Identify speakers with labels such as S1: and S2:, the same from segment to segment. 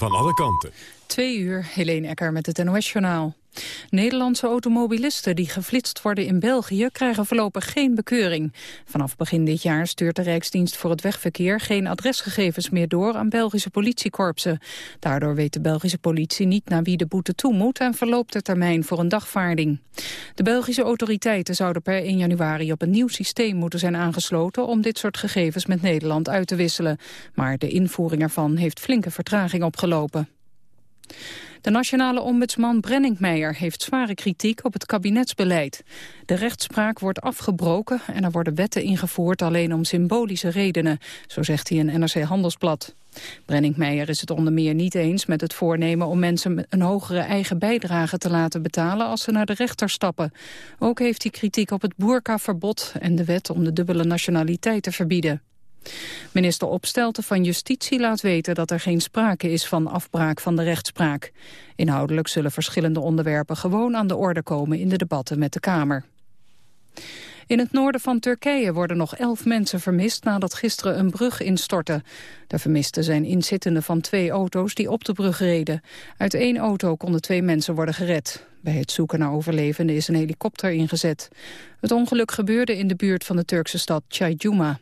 S1: van alle kanten.
S2: Twee uur, Helene Ecker met het NOS-journaal. Nederlandse automobilisten die geflitst worden in België krijgen voorlopig geen bekeuring. Vanaf begin dit jaar stuurt de Rijksdienst voor het Wegverkeer geen adresgegevens meer door aan Belgische politiekorpsen. Daardoor weet de Belgische politie niet naar wie de boete toe moet en verloopt de termijn voor een dagvaarding. De Belgische autoriteiten zouden per 1 januari op een nieuw systeem moeten zijn aangesloten om dit soort gegevens met Nederland uit te wisselen. Maar de invoering ervan heeft flinke vertraging opgelopen. De nationale ombudsman Brenningmeijer heeft zware kritiek op het kabinetsbeleid. De rechtspraak wordt afgebroken en er worden wetten ingevoerd alleen om symbolische redenen, zo zegt hij in NRC Handelsblad. Brenningmeijer is het onder meer niet eens met het voornemen om mensen een hogere eigen bijdrage te laten betalen als ze naar de rechter stappen. Ook heeft hij kritiek op het boerkaverbod en de wet om de dubbele nationaliteit te verbieden. Minister Opstelten van Justitie laat weten dat er geen sprake is van afbraak van de rechtspraak. Inhoudelijk zullen verschillende onderwerpen gewoon aan de orde komen in de debatten met de Kamer. In het noorden van Turkije worden nog elf mensen vermist nadat gisteren een brug instortte. De vermisten zijn inzittenden van twee auto's die op de brug reden. Uit één auto konden twee mensen worden gered. Bij het zoeken naar overlevenden is een helikopter ingezet. Het ongeluk gebeurde in de buurt van de Turkse stad Çaycuma.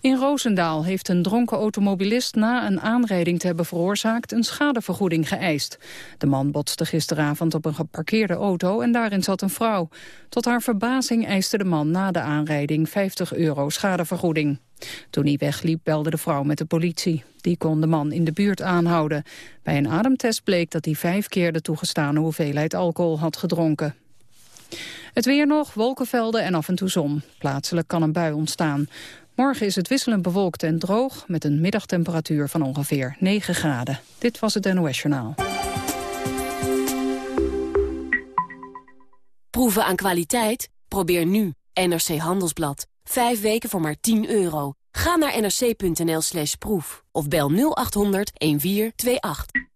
S2: In Roosendaal heeft een dronken automobilist na een aanrijding te hebben veroorzaakt een schadevergoeding geëist. De man botste gisteravond op een geparkeerde auto en daarin zat een vrouw. Tot haar verbazing eiste de man na de aanrijding 50 euro schadevergoeding. Toen hij wegliep belde de vrouw met de politie. Die kon de man in de buurt aanhouden. Bij een ademtest bleek dat hij vijf keer de toegestane hoeveelheid alcohol had gedronken. Het weer nog, wolkenvelden en af en toe zon. Plaatselijk kan een bui ontstaan. Morgen is het wisselend bewolkt en droog met een middagtemperatuur van ongeveer 9 graden. Dit was het NOS Journaal.
S3: Proeven aan kwaliteit? Probeer nu NRC Handelsblad. Vijf weken voor maar 10 euro. Ga naar nrc.nl slash proef of bel 0800 1428.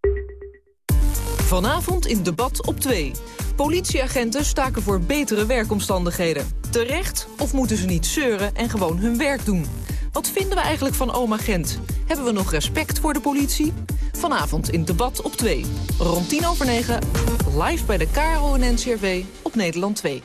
S4: Vanavond in debat op 2. Politieagenten staken voor betere werkomstandigheden. Terecht of moeten ze niet zeuren en gewoon hun werk doen? Wat vinden we eigenlijk van oma Gent? Hebben we nog respect voor de politie? Vanavond in debat op 2. Rond 10 over 9, live bij de KRO en NCRV op Nederland 2.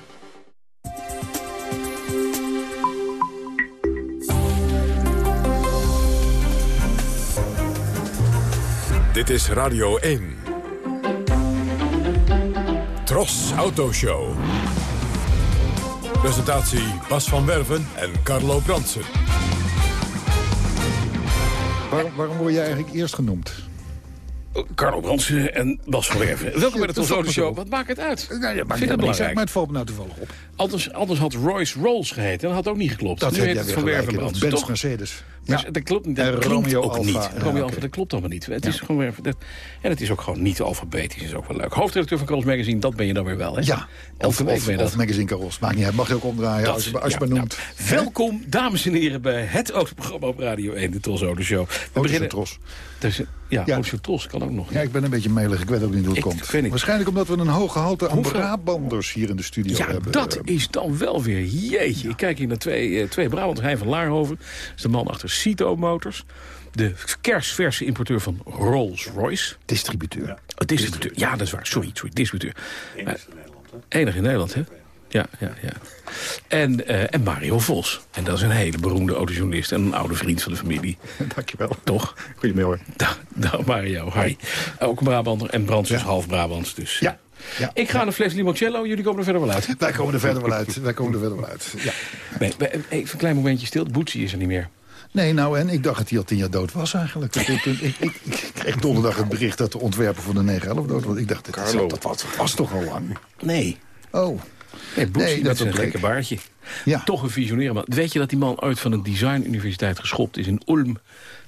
S1: Dit is Radio 1. Tros Autoshow. Presentatie Bas van Werven en Carlo Bransen.
S5: Waarom, waarom word jij eigenlijk eerst genoemd?
S6: Carlo Bransen en Bas van Werven. Welkom bij de Tros Autoshow. Wat maakt het uit?
S5: Nou, ja, maakt
S6: Vind het belangrijk.
S5: maar het valt me nou toevallig op.
S6: Anders, anders had Royce Rolls geheten. en Dat had ook niet geklopt.
S5: Dat
S6: nu heet het Van. Werven
S5: of
S6: Bransen.
S5: Benz
S6: Toch?
S5: Mercedes.
S6: Maar dat klopt. Dat
S5: En Romeo
S6: ook niet.
S5: Ja,
S6: Romeo dat klopt allemaal niet. Het
S5: Ja.
S6: is gewoon dat, en het is ook gewoon niet alfabetisch. is ook wel leuk. Hoofdredacteur van Carlos Magazine, dat ben je dan weer wel, hè?
S5: Ja,
S6: Elke
S5: of,
S6: week
S5: of,
S6: dat.
S5: of magazine Caros. Maakt niet uit, mag je ook omdraaien
S6: Dat-
S5: als je, als je
S6: ja,
S5: maar noemt.
S6: nou, welkom, dames en heren, bij het autoprogramma op Radio 1, de Tros Show. We beginnen...
S5: Tros.
S6: Dus, ja,
S5: Ja.
S6: ja. Tros kan ook nog.
S5: Ja, ik ben een beetje melig. Ik weet ook niet hoe het
S6: Ik
S5: komt.
S6: niet.
S5: Waarschijnlijk omdat we een hoog gehalte aan
S6: Hoeveel-
S5: Brabanders hier in de studio
S6: Ja,
S5: hebben.
S6: dat is dan wel weer jeetje. Ik kijk hier naar twee, eh, twee Brabanters. Hein van Laarhoven dat is de man achter Cito Motors. De kersverse importeur van Rolls-Royce.
S5: Distributeur.
S6: Oh, distributeur. Ja, dat is waar. Sorry, sorry distributeur. Enig in Nederland, hè? Enig in Nederland, hè? Ja, ja, ja. En, eh, en Mario Vos. En dat is een hele beroemde autojournalist en een oude vriend van de familie.
S5: Dankjewel.
S6: Toch?
S5: Goedemiddag.
S6: Nou Mario, hi. Ook een Brabander en Brands is
S5: Ja.
S6: half Brabants. Dus.
S5: Ja. ja.
S6: Ik ga naar fles limoncello, jullie komen er verder wel uit.
S5: Wij komen er verder wel uit. Wij komen er verder wel uit. Ja.
S6: Nee, even een klein momentje stil. Boetsie is er niet meer.
S5: Nee, nou, en ik dacht dat hij al tien jaar dood was eigenlijk. Dat ik, ik, ik, ik kreeg donderdag het bericht dat de ontwerper van de 911 dood was. Ik dacht, dat,
S6: Carlo.
S5: dat was, was toch al lang?
S6: Nee.
S5: Oh,
S6: Nee,
S5: dat
S6: zijn
S5: bleek.
S6: gekke baardje.
S5: ja.
S6: Toch een visionair man. Weet je dat die man uit van een designuniversiteit geschopt is in Ulm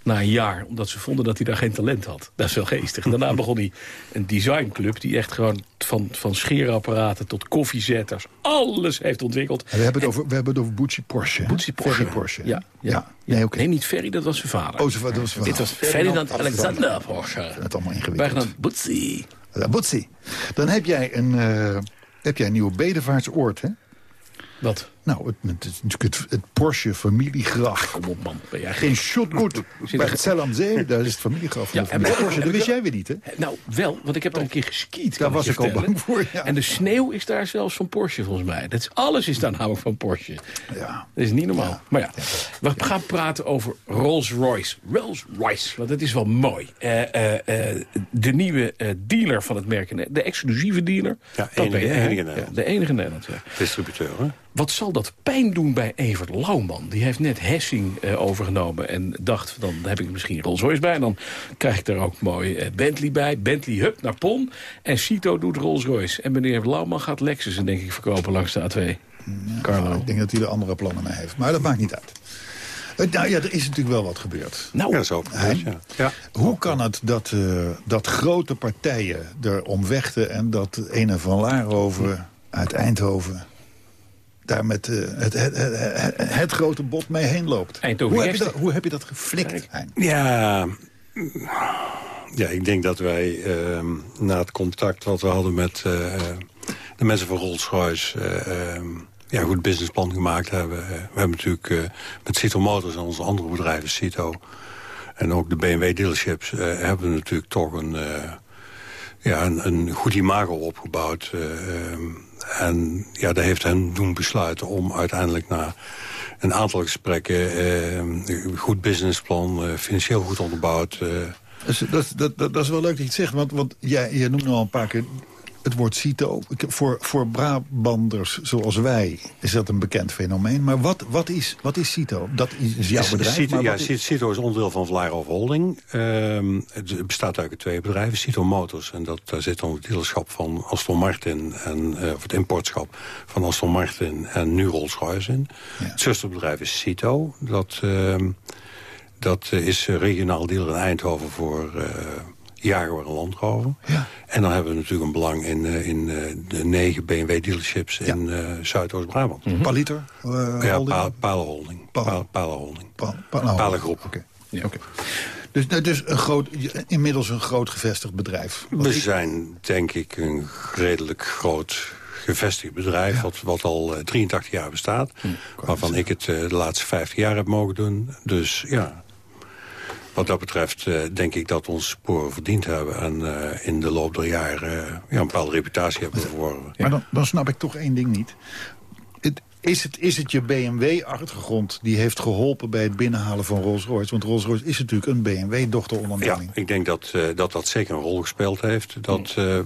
S6: na een jaar? Omdat ze vonden dat hij daar geen talent had. Dat is wel geestig. En daarna begon hij een designclub die echt gewoon van, van scheerapparaten tot koffiezetters alles heeft ontwikkeld.
S5: En we hebben het over, we hebben het over Bucci Porsche.
S6: Boetsie Porsche.
S5: Ferry Porsche.
S6: Ja, ja.
S5: Nee, oké.
S6: Nee, niet Ferry, dat was zijn vader.
S5: Oh, dat was
S6: Dit was Ferdinand Alexander Porsche.
S5: Het allemaal
S6: Wij
S5: ingewikkeld.
S6: Boetsie.
S5: Ja, Butsi. Dan heb jij een, eh, heb jij een nieuwe bedevaartsoord, hè?
S6: Wat?
S5: Nou, het, het, is natuurlijk het, het Porsche familiegraf.
S6: Kom op, man. Ben jij
S5: In Schotgoed,
S6: Zit
S5: bij
S6: er-
S5: het Zee, daar is het familiegraf van
S6: Ja,
S5: de
S6: en-
S5: Porsche. Dat wist jij weer niet, hè?
S6: Nou, wel, want ik heb daar een keer geskiet.
S5: Daar was ik al bang voor, ja.
S6: En de sneeuw is daar zelfs van Porsche, volgens mij. Dat is, alles is daar namelijk van Porsche.
S5: Ja.
S6: Dat is niet normaal. Maar ja, we gaan praten over Rolls-Royce. Rolls-Royce, want dat is wel mooi. Eh, eh, eh, de nieuwe eh, dealer van het merk, de exclusieve dealer.
S7: Ja,
S6: Dat
S7: enige-
S6: ben
S7: Nederland.
S6: de enige Nederland, ja.
S7: Distributeur, hè?
S6: Wat zal dat pijn doen bij Evert Lauwman? Die heeft net Hessing eh, overgenomen en dacht... dan heb ik misschien Rolls-Royce bij. En dan krijg ik er ook mooi eh, Bentley bij. Bentley hup naar Pon. En Cito doet Rolls-Royce. En meneer Lauwman gaat Lexus, denk ik, verkopen langs de A2. Carlo.
S5: Ik denk dat hij er andere plannen mee heeft. Maar dat maakt niet uit. Eh, Nou ja, er is natuurlijk wel wat gebeurd.
S6: Nou,
S7: Ja, zo. Ja. ja.
S5: Hoe kan het dat, eh, dat grote partijen er om vechten... en dat ene van Laarhoven uit Eindhoven... daar met eh, het, het, het, het, het grote bot mee heen loopt?
S6: Eindhoven
S5: hoe, heb je dat, hoe heb je dat geflikt, Hein?
S7: Ja, ja, ik denk dat wij ehm, na het contact wat we hadden met eh, de mensen van Rolls-Royce... ehm, ja, een goed businessplan gemaakt hebben. We hebben natuurlijk eh, met Cito Motors en onze andere bedrijven, Cito... en ook de BMW dealerships, hebben we natuurlijk toch een, eh, ja, een, een goed imago opgebouwd. eh, ehm, en ja, dat heeft hen doen besluiten om uiteindelijk na een aantal gesprekken... eh, een goed businessplan, eh, financieel goed onderbouwd... eh,
S5: dat, dat, dat, is wel leuk dat je het zegt, want, want jij, je noemt al een paar keer het woord CITO. Voor, voor Brabanders zoals wij is dat een bekend fenomeen. Maar wat, wat, is, wat is CITO? Dat is, jouw bedrijf,
S7: Cito,
S5: maar
S7: ja,
S5: is-
S7: Cito- is onderdeel van Vlaarhof Holding. Ehm, het bestaat uit twee bedrijven. Cito Motors, en dat, daar zit dan het dealerschap van Aston Martin... En, eh, of het importschap van Aston Martin en nu Rolls-Royce in. Het zusterbedrijf is Cito. Dat, ehm, dat is regionaal dealer in Eindhoven voor... eh Jaguar en Land Rover.
S5: Ja.
S7: En dan hebben we natuurlijk een belang in, eh, in eh, de negen BMW-dealerships in eh, Zuidoost-Brabant.
S5: Paliter? eh,
S7: Ja,
S5: holding?
S7: Pa- Palenholding.
S5: Pal-
S7: Pa- Palenholding.
S5: Pa- pa- nou,
S7: Palengroep.
S5: Oké. Dus, dus een groot, inmiddels een groot gevestigd bedrijf.
S7: We
S5: ik-
S7: zijn, denk ik, een redelijk groot gevestigd bedrijf... Wat, wat al eh, 83 jaar bestaat. waarvan ik het de laatste 50 jaar heb mogen doen. Dus ja, wat dat betreft eh, denk ik dat onze sporen verdiend hebben... en eh, in de loop der jaren eh, ja, een bepaalde reputatie hebben verworven.
S5: Maar dan, dan snap ik toch één ding niet. Het, is, het, is het je BMW-achtergrond die heeft geholpen bij het binnenhalen van Rolls-Royce? Want Rolls-Royce is natuurlijk een
S7: Ja,
S5: BMW-dochteronderneming.
S7: ik denk dat, eh, dat dat zeker een rol gespeeld heeft. Dat, eh, eh,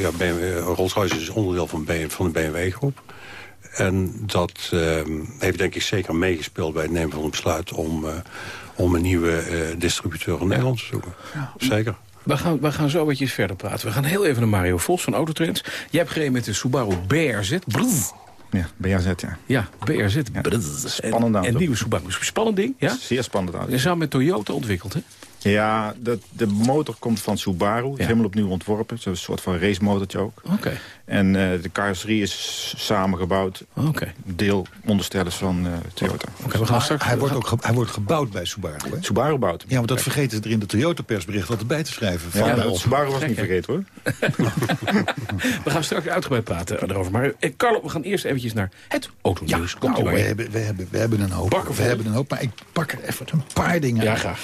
S7: ja, BMW Rolls-Royce is onderdeel van, BMW van de BMW-groep. En dat eh, heeft denk ik zeker meegespeeld bij het nemen van een besluit... om, eh, om een nieuwe eh, distributeur in Nederland te zoeken. Zeker.
S6: We gaan, we gaan zo wat verder praten. We gaan heel even naar Mario Vos van Autotrends. Jij hebt gereden met de Subaru BRZ. Brrr.
S8: Ja, BAZ, ja.
S6: Ja, BRZ. Brrr.
S8: Spannend
S6: en, en
S8: auto.
S6: nieuwe Subaru. Spannend ding, ja?
S8: Zeer spannend auto.
S6: En samen met Toyota ontwikkeld, hè?
S8: Ja, de, de motor komt van Subaru.
S6: Ja.
S8: Helemaal opnieuw ontworpen. Het is een soort van racemotortje ook.
S6: Oké,
S8: En eh, de carrosserie is samengebouwd.
S6: oké.
S8: Deel onderstellers van eh, Toyota.
S6: Oké, we gaan straks...
S5: Hij wordt ook ge- hij wordt gebouwd bij Subaru, hè?
S8: Subaru bouwt hem.
S5: Ja, want dat vergeten ze er in de Toyota-persbericht altijd bij te schrijven. Van
S8: Ja. Subaru was niet vergeten hoor.
S6: We gaan straks uitgebreid praten erover. Maar eh, Carlo, we gaan eerst eventjes naar het autonieuws. Komt
S5: Nou,
S6: u
S5: we,
S6: maar.
S5: hebben, we, hebben, we hebben een hoop.
S6: Bakken
S5: We hebben een hoop, maar ik pak er even een paar dingen
S6: Ja,
S5: uit.
S6: graag.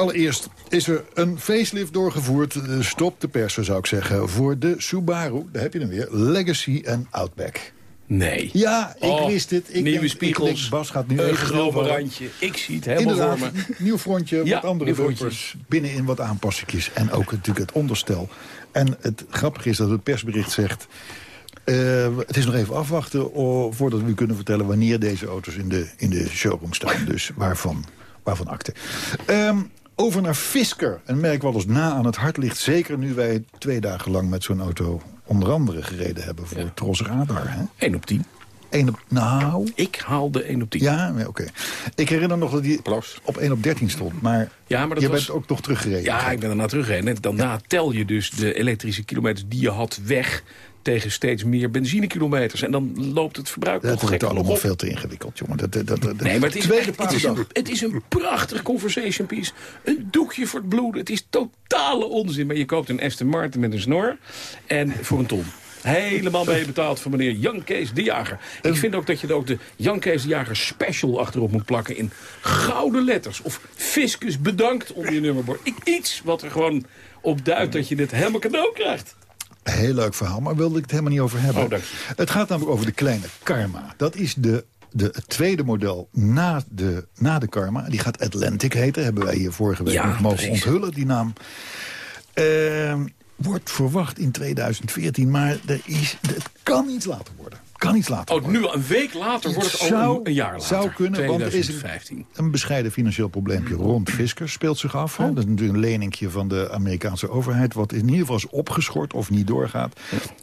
S5: Allereerst is er een facelift doorgevoerd. Stop de persen, zou ik zeggen. Voor de Subaru, daar heb je hem weer, Legacy en Outback.
S6: Nee.
S5: Ja, ik
S6: Oh,
S5: wist het. Ik
S6: nieuwe
S5: denk-
S6: spiegels.
S5: Ik denk, Bas gaat nu
S6: een
S5: stilvallen.
S6: randje. Ik zie het helemaal voor me.
S5: nieuw frontje,
S6: Ja,
S5: wat andere bumpers. Binnenin wat aanpassingjes. En ook natuurlijk het onderstel. En het grappige is dat het persbericht zegt... eh, het is nog even afwachten voordat we u kunnen vertellen... wanneer deze auto's in de, in de showroom staan. Dus waarvan, waarvan akte. Ehm, over naar Fisker. Een merk wat ons na aan het hart ligt. Zeker nu wij twee dagen lang met zo'n auto... onder andere gereden hebben voor
S6: Ja.
S5: Tros Radar. Hè?
S6: 1 op 10.
S5: Eén op, nou,
S6: Ik haalde 1 op 10.
S5: ja, oké. Ik herinner nog dat die
S8: Applaus.
S5: op 1 op 13 stond. Maar,
S6: Ja, maar dat
S5: je
S6: was-
S5: bent ook nog teruggereden.
S6: Ja, ik ben daarna teruggereden. En daarna tel je dus de elektrische kilometers die je had weg... tegen steeds meer benzinekilometers. En dan loopt het verbruik
S5: Dat
S6: nog
S5: wordt
S6: gekker nog
S5: allemaal
S6: op.
S5: veel te ingewikkeld, jongen. Dat, dat, dat, dat-
S6: Nee, maar het is,
S5: Tweede
S6: het, is een, het is een prachtig conversation piece. Een doekje voor het bloeden. Het is totale onzin. Maar je koopt een Aston Martin met een snor. En voor een ton. Helemaal mee betaald voor meneer Jan Kees de Jager. Ik vind ook dat je er ook de Jan Kees de Jager special achterop moet plakken... in gouden letters. Of fiscus bedankt onder je nummerbord. Iets wat er gewoon op duidt dat je dit helemaal cadeau krijgt.
S5: Heel leuk verhaal, maar wilde ik het helemaal niet over hebben.
S6: Oh.
S5: Het gaat namelijk over de kleine Karma. Dat is de, de, het tweede model na de, na de Karma. Die gaat Atlantic heten. Hebben wij hier vorige week
S6: Ja,
S5: nog mogen
S6: precies.
S5: onthullen, die naam. Ehm, wordt verwacht in 2014, maar er is, het kan iets later worden. Kan iets later
S6: Oh,
S5: worden.
S6: nu een week later wordt het
S5: Zou-
S6: een, een jaar later.
S5: zou kunnen, want er is een-
S6: 2015.
S5: Een bescheiden financieel probleempje rond Fisker speelt zich af. Hè? Dat is natuurlijk een leningje van de Amerikaanse overheid... wat in ieder geval is opgeschort of niet doorgaat.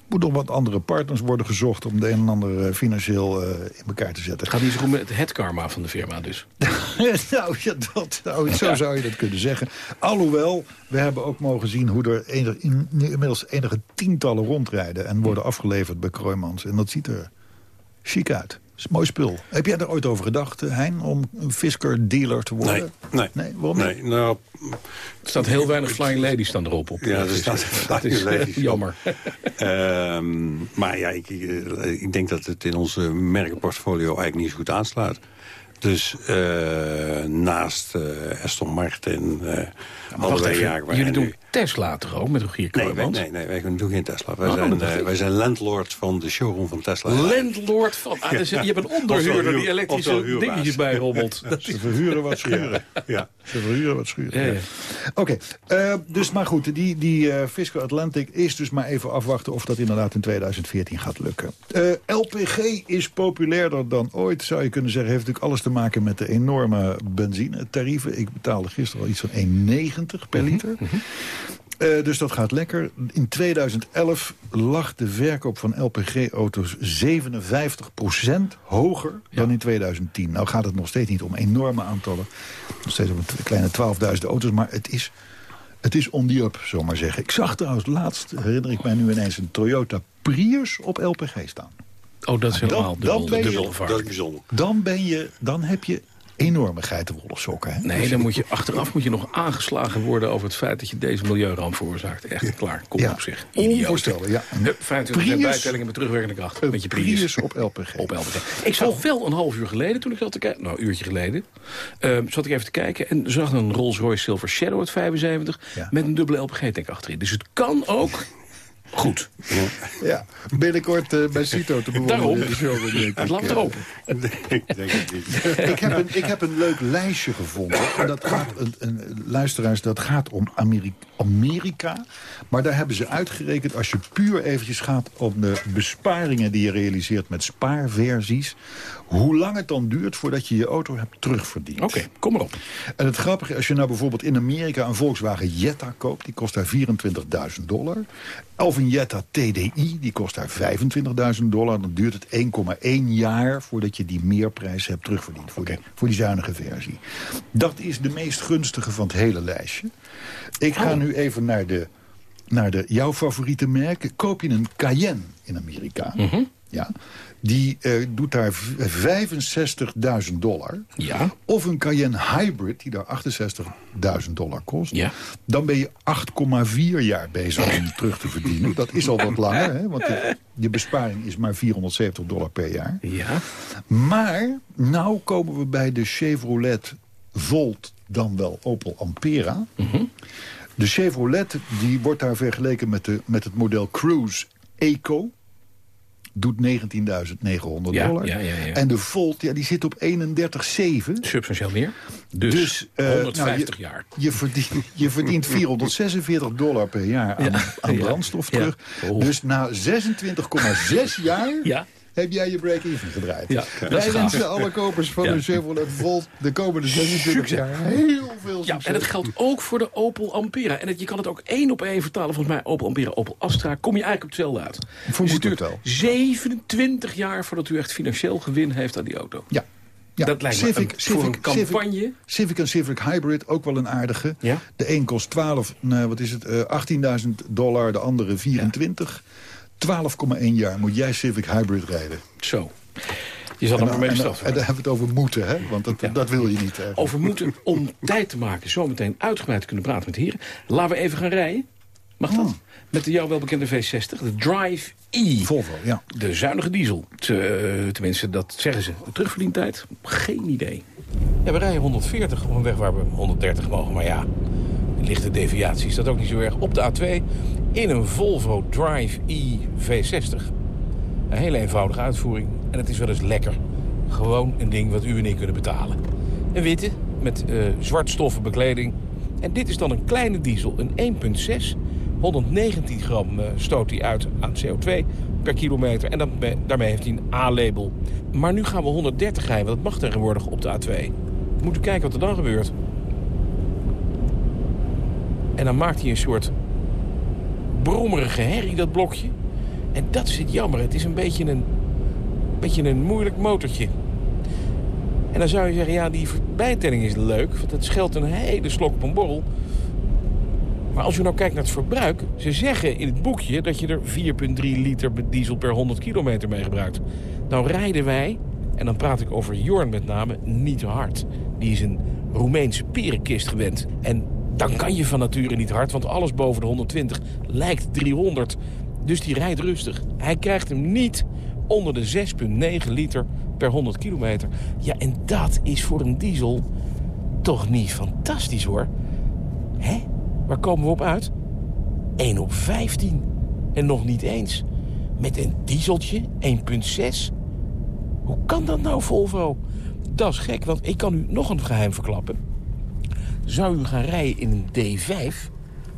S5: Moet nog wat andere partners worden gezocht... om de een en ander eh, financieel eh, in elkaar te zetten.
S6: Gaat niet zo goed met het karma van de firma dus.
S5: nou, ja, dat, nou, zo zou je dat kunnen zeggen. Alhoewel, we hebben ook mogen zien... hoe er enig, in- inmiddels enige tientallen rondrijden... en worden afgeleverd bij Kroijmans. En dat ziet er chic uit. Dat is een mooi spul. Heb jij er ooit over gedacht, eh, Hein, om een Fisker-dealer te
S7: Nee,
S5: worden?
S7: nee.
S5: Nee, waarom niet?
S7: Nee, nou,
S6: Er staat heel weinig Flying Ladies staan erop. Op,
S7: Ja, er
S6: Dat is-
S7: staat Flying
S6: eh,
S7: Ladies
S6: jammer.
S7: Ehm, maar ja, ik, ik, denk dat het in onze merkenportfolio eigenlijk niet zo goed aansluit. Dus eh, naast eh Aston Martin, eh allebei Jaguar
S6: jullie
S7: en
S6: doen Tesla toch ook met Rogier
S7: Nee, wij,
S6: Kroijmans?
S7: nee, nee, wij doen geen Tesla. Wij,
S6: Oh,
S7: zijn,
S6: ik.
S7: wij zijn landlord van de showroom van Tesla.
S6: Landlord van... Ah, dus je hebt een onderhuurder die elektrische dingetjes bijrommelt.
S5: Ze verhuren wat schuren.
S7: Ja.
S5: Ze verhuren wat schuren.
S6: Ja, ja.
S5: Oké, eh, dus maar goed, die, die eh, Fiscal Atlantic is dus maar even afwachten... of dat inderdaad in 2014 gaat lukken. LPG is populairder dan ooit, zou je kunnen zeggen. Heeft natuurlijk alles te maken met de enorme benzinetarieven. Ik betaalde gisteren al iets van 1,90 per liter. Eh, dus dat gaat lekker. In 2011 lag de verkoop van LPG-auto's 57% hoger dan in 2010. Nou gaat het nog steeds niet om enorme aantallen. Nog steeds om een kleine 12.000 auto's. Maar het is, het is on the up, zomaar maar zeggen. Ik zag trouwens laatst, herinner ik mij nu ineens... een Toyota Prius op LPG staan.
S6: Oh, dat is
S5: Dan-
S6: helemaal
S5: dan
S6: dubbel,
S5: ben je-
S6: dubbel
S7: Dat is
S6: varken.
S7: bijzonder.
S5: Dan, ben je, dan heb je enorme geitenwolle sokken. Hè?
S6: Nee, dan moet je achteraf moet je nog aangeslagen worden over het feit dat je deze milieuramp veroorzaakt. Echt klaar, kom
S5: Ja,
S6: op zich.
S5: Onvoorstelbaar, ja. Een
S6: Hup, 25
S5: Prius-
S6: bijtellingen met terugwerkende kracht.
S5: Een
S6: met je Prius.
S5: Prius op LPG.
S6: Op LPG. Ik zag wel een half uur geleden, toen ik zat te kijken... nou, een uurtje geleden... ehm, zat ik even te kijken en zag een Rolls-Royce Silver Shadow uit 75...
S5: Ja.
S6: met een dubbele LPG-tank achterin. Dus het kan ook goed.
S5: Ja, binnenkort eh, bij Cito te bewonderen.
S6: Daarom.
S5: in de show, denk ik.
S6: Laat het erop.
S7: ik denk het niet.
S5: ik, heb een, ik heb een leuk lijstje gevonden. En dat gaat, een, een, luisteraars, dat gaat om Ameri- Amerika. Maar daar hebben ze uitgerekend... als je puur eventjes gaat om de besparingen die je realiseert... met spaarversies... hoe lang het dan duurt voordat je je auto hebt terugverdiend.
S6: Oké, kom maar op.
S5: En het grappige, als je nou bijvoorbeeld in Amerika een Volkswagen Jetta koopt... die kost daar 24.000 dollar. Of een Jetta TDI, die kost daar 25.000 dollar. Dan duurt het 1,1 jaar voordat je die meerprijs hebt terugverdiend. Voor, die, voor die zuinige versie. Dat is de meest gunstige van het hele lijstje. Ik ga nu even naar, de, naar de, jouw favoriete merken. Koop je een Cayenne in Amerika... Ja, die eh, doet daar v- 65.000 dollar.
S6: Ja.
S5: Of een Cayenne Hybrid, die daar 68.000 dollar kost.
S6: Ja.
S5: Dan ben je 8,4 jaar bezig om die terug te verdienen. Dat is al wat langer, hè, want de, je besparing is maar 470 dollar per jaar.
S6: Ja.
S5: Maar nou komen we bij de Chevrolet Volt, dan wel Opel Ampera. De Chevrolet die wordt daar vergeleken met, de, met het model Cruise Eco. Doet 19.900
S6: Ja,
S5: dollar.
S6: ja, ja, ja.
S5: En de Volt ja, die zit op 31,7.
S6: Substantieel meer. Dus,
S5: eh,
S6: 150
S5: nou, je,
S6: jaar.
S5: Je verdient, je verdient 446 dollar per jaar aan, aan brandstof terug.
S6: Oh.
S5: Dus na 26,6 jaar
S6: Ja.
S5: Heb jij je break-even gedraaid.
S6: Ja, dat
S5: Wij wensen alle kopers van
S6: Ja.
S5: de Chevrolet Volt de komende 26
S6: Succes.
S5: jaar heel veel
S6: Ja,
S5: succes.
S6: en het geldt ook voor de Opel Ampera. En het, je kan het ook één op één vertalen. Volgens mij Opel Ampera, Opel Astra. Kom je eigenlijk op hetzelfde uit.
S5: Vermoed
S6: Dus het
S5: wel.
S6: 27 jaar voordat u echt financieel gewin heeft aan die auto.
S5: Ja. ja.
S6: Dat lijkt me een- voor een campagne.
S5: Civic, Civic en Civic Hybrid, ook wel een aardige.
S6: Ja.
S5: De een kost 12, nou, wat is het, eh, 18.000 dollar, de andere 24. 12,1 jaar moet jij Civic Hybrid rijden.
S6: Zo. Je zal er maar
S5: en, daar hebben we het over moeten, hè? want dat,
S6: Ja.
S5: dat wil je niet. eigenlijk.
S6: Over moeten om tijd te maken. Zometeen uitgebreid te kunnen praten met heren. Laten we even gaan rijden. Mag dat?
S5: Oh.
S6: Met de jou welbekende V60, de Drive E.
S5: Volvo, ja.
S6: De zuinige diesel. Te- eh, tenminste, dat zeggen ze. Terugverdientijd? Geen idee. Ja, we rijden 140 op een weg waar we 130 mogen. Maar ja, lichte deviatie is dat ook niet zo erg. Op de A2 in een Volvo Drive E V60. Een hele eenvoudige uitvoering. En het is wel eens lekker. Gewoon een ding wat u en ik kunnen betalen. Een witte met eh zwartstoffen bekleding. En dit is dan een kleine diesel, een 1.6. 119 gram eh, stoot hij uit aan CO2 per kilometer. En dan, daarmee heeft hij een A-label. Maar nu gaan we 130 rijden, want dat mag tegenwoordig op de A2. We moeten kijken wat er dan gebeurt. En dan maakt hij een soort brommerige herrie, dat blokje. En dat is het jammer. Het is een beetje een, beetje een moeilijk motortje. En dan zou je zeggen, ja, die bijtelling is leuk... want het scheelt een hele slok op een borrel. Maar als u nou kijkt naar het verbruik... ze zeggen in het boekje dat je er 4,3 liter diesel per 100 kilometer mee gebruikt. Nou rijden wij, en dan praat ik over Jorn met name, niet hard. Die is een Roemeense perenkist gewend. En dan kan je van nature niet hard, want alles boven de 120 lijkt 300. Dus die rijdt rustig. Hij krijgt hem niet onder de 6,9 liter per 100 kilometer. Ja, en dat is voor een diesel toch niet fantastisch, hoor. Hè? Waar komen we op uit? 1 op 15. En nog niet eens. Met een dieseltje, 1,6. Hoe kan dat nou, Volvo? Dat is gek, want ik kan u nog een geheim verklappen. Zou u gaan rijden in een D5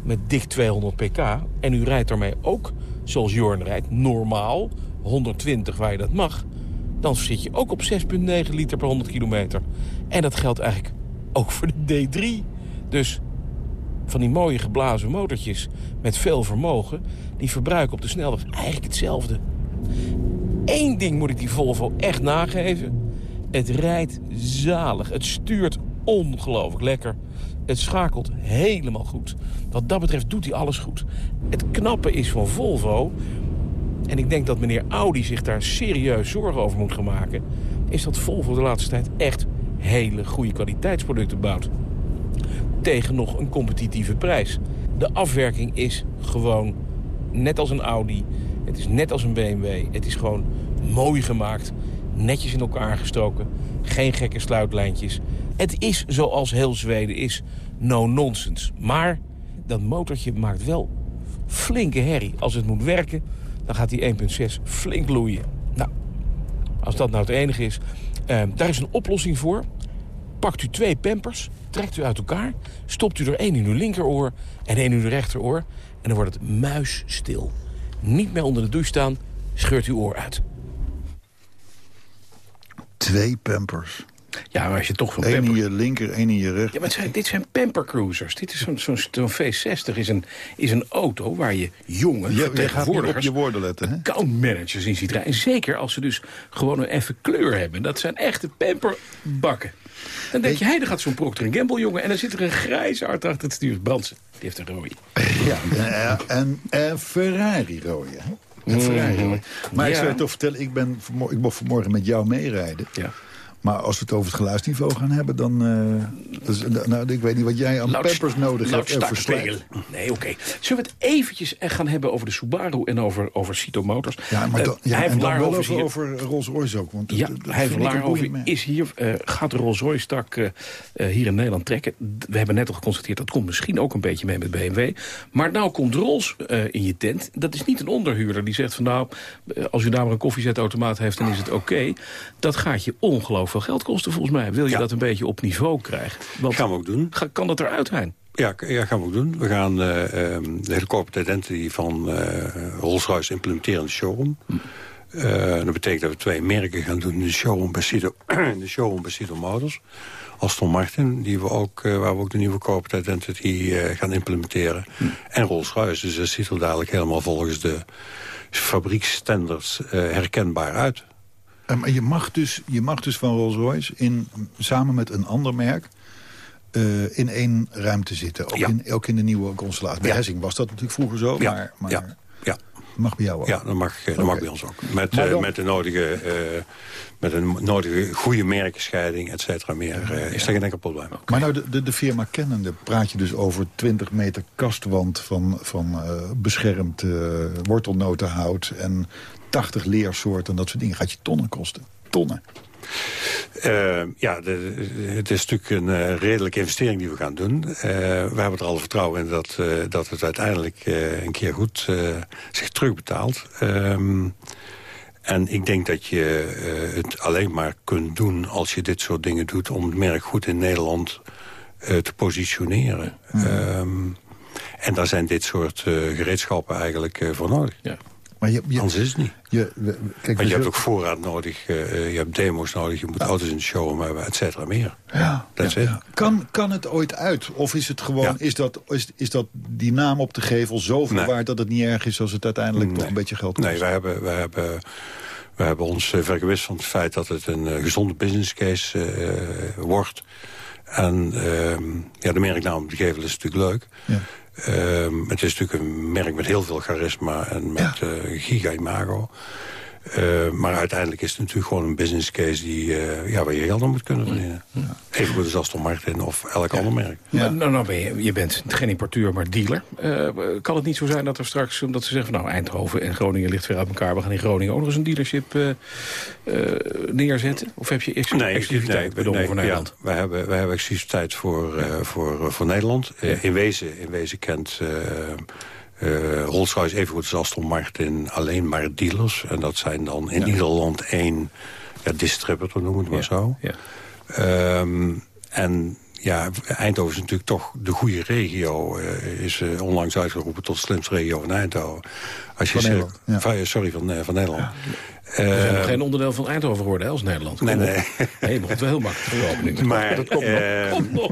S6: met dik 200 pk... en u rijdt daarmee ook, zoals Jorn rijdt, normaal... 120 waar je dat mag... dan zit je ook op 6,9 liter per 100 kilometer. En dat geldt eigenlijk ook voor de D3. Dus van die mooie geblazen motortjes met veel vermogen... die verbruiken op de snelweg eigenlijk hetzelfde. Eén ding moet ik die Volvo echt nageven. Het rijdt zalig. Het stuurt ongelooflijk lekker. Het schakelt helemaal goed. Wat dat betreft doet hij alles goed. Het knappe is van Volvo... en ik denk dat meneer Audi zich daar serieus zorgen over moet gaan maken... is dat Volvo de laatste tijd echt hele goede kwaliteitsproducten bouwt tegen nog een competitieve prijs. De afwerking is gewoon net als een Audi. Het is net als een BMW. Het is gewoon mooi gemaakt. Netjes in elkaar gestoken. Geen gekke sluitlijntjes. Het is zoals heel Zweden is. No nonsense. Maar dat motortje maakt wel flinke herrie. Als het moet werken, dan gaat die 1.6 flink loeien. Nou, als dat nou het enige is. eh, daar is een oplossing voor. Pakt u twee pampers, trekt u uit elkaar... stopt u er één in uw linkeroor en één in uw rechteroor... en dan wordt het muisstil. Niet meer onder de douche staan, scheurt uw oor uit.
S5: Twee pampers.
S6: Ja, maar als je toch van
S5: Eén in
S6: pamper...
S5: je linker, één in je rechter.
S6: Ja, maar zijn, dit zijn pampercruisers. Dit is zo'n zo'n zo'n V60 is een, is een auto waar je jonge
S5: Je, je gaat op je woorden letten, hè?
S6: accountmanagers in ziet rijden. En zeker als ze dus gewoon een even kleur hebben. Dat zijn echte pamperbakken. Dan denk je, hé, daar gaat zo'n Procter Gamble jongen... en dan zit er een grijze hart achter het stuur. Brandsen, die heeft een rode.
S5: Ja, en, en, en Ferrari rode, hè? Een Ferrari rode. Maar ik zou je toch vertellen, ik, ben, ik mocht vanmorgen met jou meerijden.
S6: Ja.
S5: Maar als we het over het geluidsniveau gaan hebben, dan... eh, is- nou, ik weet niet wat jij aan peppers nodig hebt verslijt.
S6: Nee, oké. Zullen we het eventjes eh, gaan hebben over de Subaru en over, over Cito Motors?
S5: Ja, maar
S6: Eh,
S5: dan, ja,
S6: hij
S5: en dan wel over, over Rolls-Royce ook. Want
S6: Ja, hij Laarhoven is hier, eh, gaat de Rolls-Royce tak eh, eh, hier in Nederland trekken. We hebben net al geconstateerd, dat komt misschien ook een beetje mee met BMW. Maar nou komt Rolls eh, in je tent. Dat is niet een onderhuurder die zegt van nou, eh, als u daar maar een koffiezetautomaat heeft, dan is het oké. Dat gaat je ongelooflijk veel geld kosten volgens mij. Wil je
S7: Ja.
S6: dat een beetje op niveau krijgen? Want
S7: gaan we ook doen.
S6: ga- kan dat eruit zijn?
S7: Ja, ja, gaan we ook doen. We gaan eh, ehm, de hele corporate identity van eh Rolls-Royce implementeren in de showroom. Eh, dat betekent dat we twee merken gaan doen in de showroom bij Cito, in de showroom bij Cito Motors. Aston Martin, die we ook, waar we ook de nieuwe corporate identity gaan implementeren. En Rolls-Royce, dus dat ziet er dadelijk helemaal volgens de fabrieksstandards eh, herkenbaar uit.
S5: Maar je mag dus, je mag dus van Rolls-Royce in, samen met een ander merk... eh, in één ruimte zitten. Ook,
S7: Ja.
S5: in, ook in de nieuwe constellatie. Bij
S7: Ja.
S5: Hessing was dat natuurlijk vroeger zo.
S7: Ja,
S5: maar, maar
S7: ja, ja.
S5: Mag bij jou ook?
S7: Ja, dat mag, eh, dat mag bij ons ook. Met, eh, met de nodige, met een nodige goede merkenscheiding, et cetera meer, is er geen enkel probleem.
S5: Maar nou, de, de, de firma kennende praat je dus over 20 meter kastwand van, van beschermd wortelnotenhout en 80 leersoorten en dat soort dingen. Gaat je tonnen kosten. Tonnen.
S7: Eh, ja, de- de- het is natuurlijk een eh, redelijke investering die we gaan doen. Eh, we hebben er alle vertrouwen in dat, eh, dat het uiteindelijk eh, een keer goed eh, zich terugbetaalt. Ehm, en ik denk dat je eh, het alleen maar kunt doen als je dit soort dingen doet... om het merk goed in Nederland eh, te positioneren. Ehm, en daar zijn dit soort eh, gereedschappen eigenlijk eh, voor nodig.
S6: Ja.
S5: Maar je, je,
S7: Anders is het niet.
S5: je, we- we- kijk, we
S7: je hebt ook voorraad nodig, eh, eh, je hebt demo's nodig... je moet auto's in de showroom hebben, et cetera, meer.
S5: Ja,
S7: That's
S5: ja, ja. Kan, kan het ooit uit? Of is het gewoon, is, dat, is, is dat die naam op de gevel zoveel
S7: Nee.
S5: waard... dat het niet erg is als het uiteindelijk toch
S7: Nee.
S5: een beetje geld kost?
S7: Nee, wij hebben, wij hebben, wij hebben ons eh, vergewist van het feit dat het een gezonde business case wordt. En ehm, ja, de merknaam op de gevel is natuurlijk leuk.
S5: Ja.
S7: Ehm, het is natuurlijk een merk met heel veel charisma en met
S5: Ja.
S7: eh, giga-imago. Eh, maar uiteindelijk is het natuurlijk gewoon een business case die, eh, ja, waar je geld aan moet kunnen verdienen. Even goed als Aston Martin of elk ander merk.
S5: Ja.
S6: Maar Nou, nou ben je, je bent geen importeur, maar dealer. Eh, kan het niet zo zijn dat er straks, omdat ze zeggen... van nou, Eindhoven en Groningen ligt weer uit elkaar... we gaan in Groningen ook nog eens een dealership neerzetten? Of heb je ex exclusiviteit van
S7: ja,
S6: Nederland?
S7: wij, hebben, wij hebben exclusiviteit voor, eh, voor, eh, voor Nederland. In, wezen, in wezen kent eh Rolls-Royce evengoed als Aston Martin alleen maar dealers. En dat zijn dan in ieder land één ja, distributor, noem het maar zo.
S6: Ja.
S7: Ehm, en ja, Eindhoven is natuurlijk toch de goede regio. eh, is eh, onlangs uitgeroepen tot slimste regio van Eindhoven. Als je
S5: Van
S7: zegt-
S5: ja.
S7: sorry, van, van Nederland.
S6: We zijn nog
S7: Ehm,
S6: geen onderdeel van Eindhoven geworden hè, als Nederland.
S7: Nee,
S6: Kom
S7: nee.
S6: Nee, je begon wel heel makkelijk.
S7: Maar,
S6: dat komt nog.
S7: ehm,
S6: Komt nog.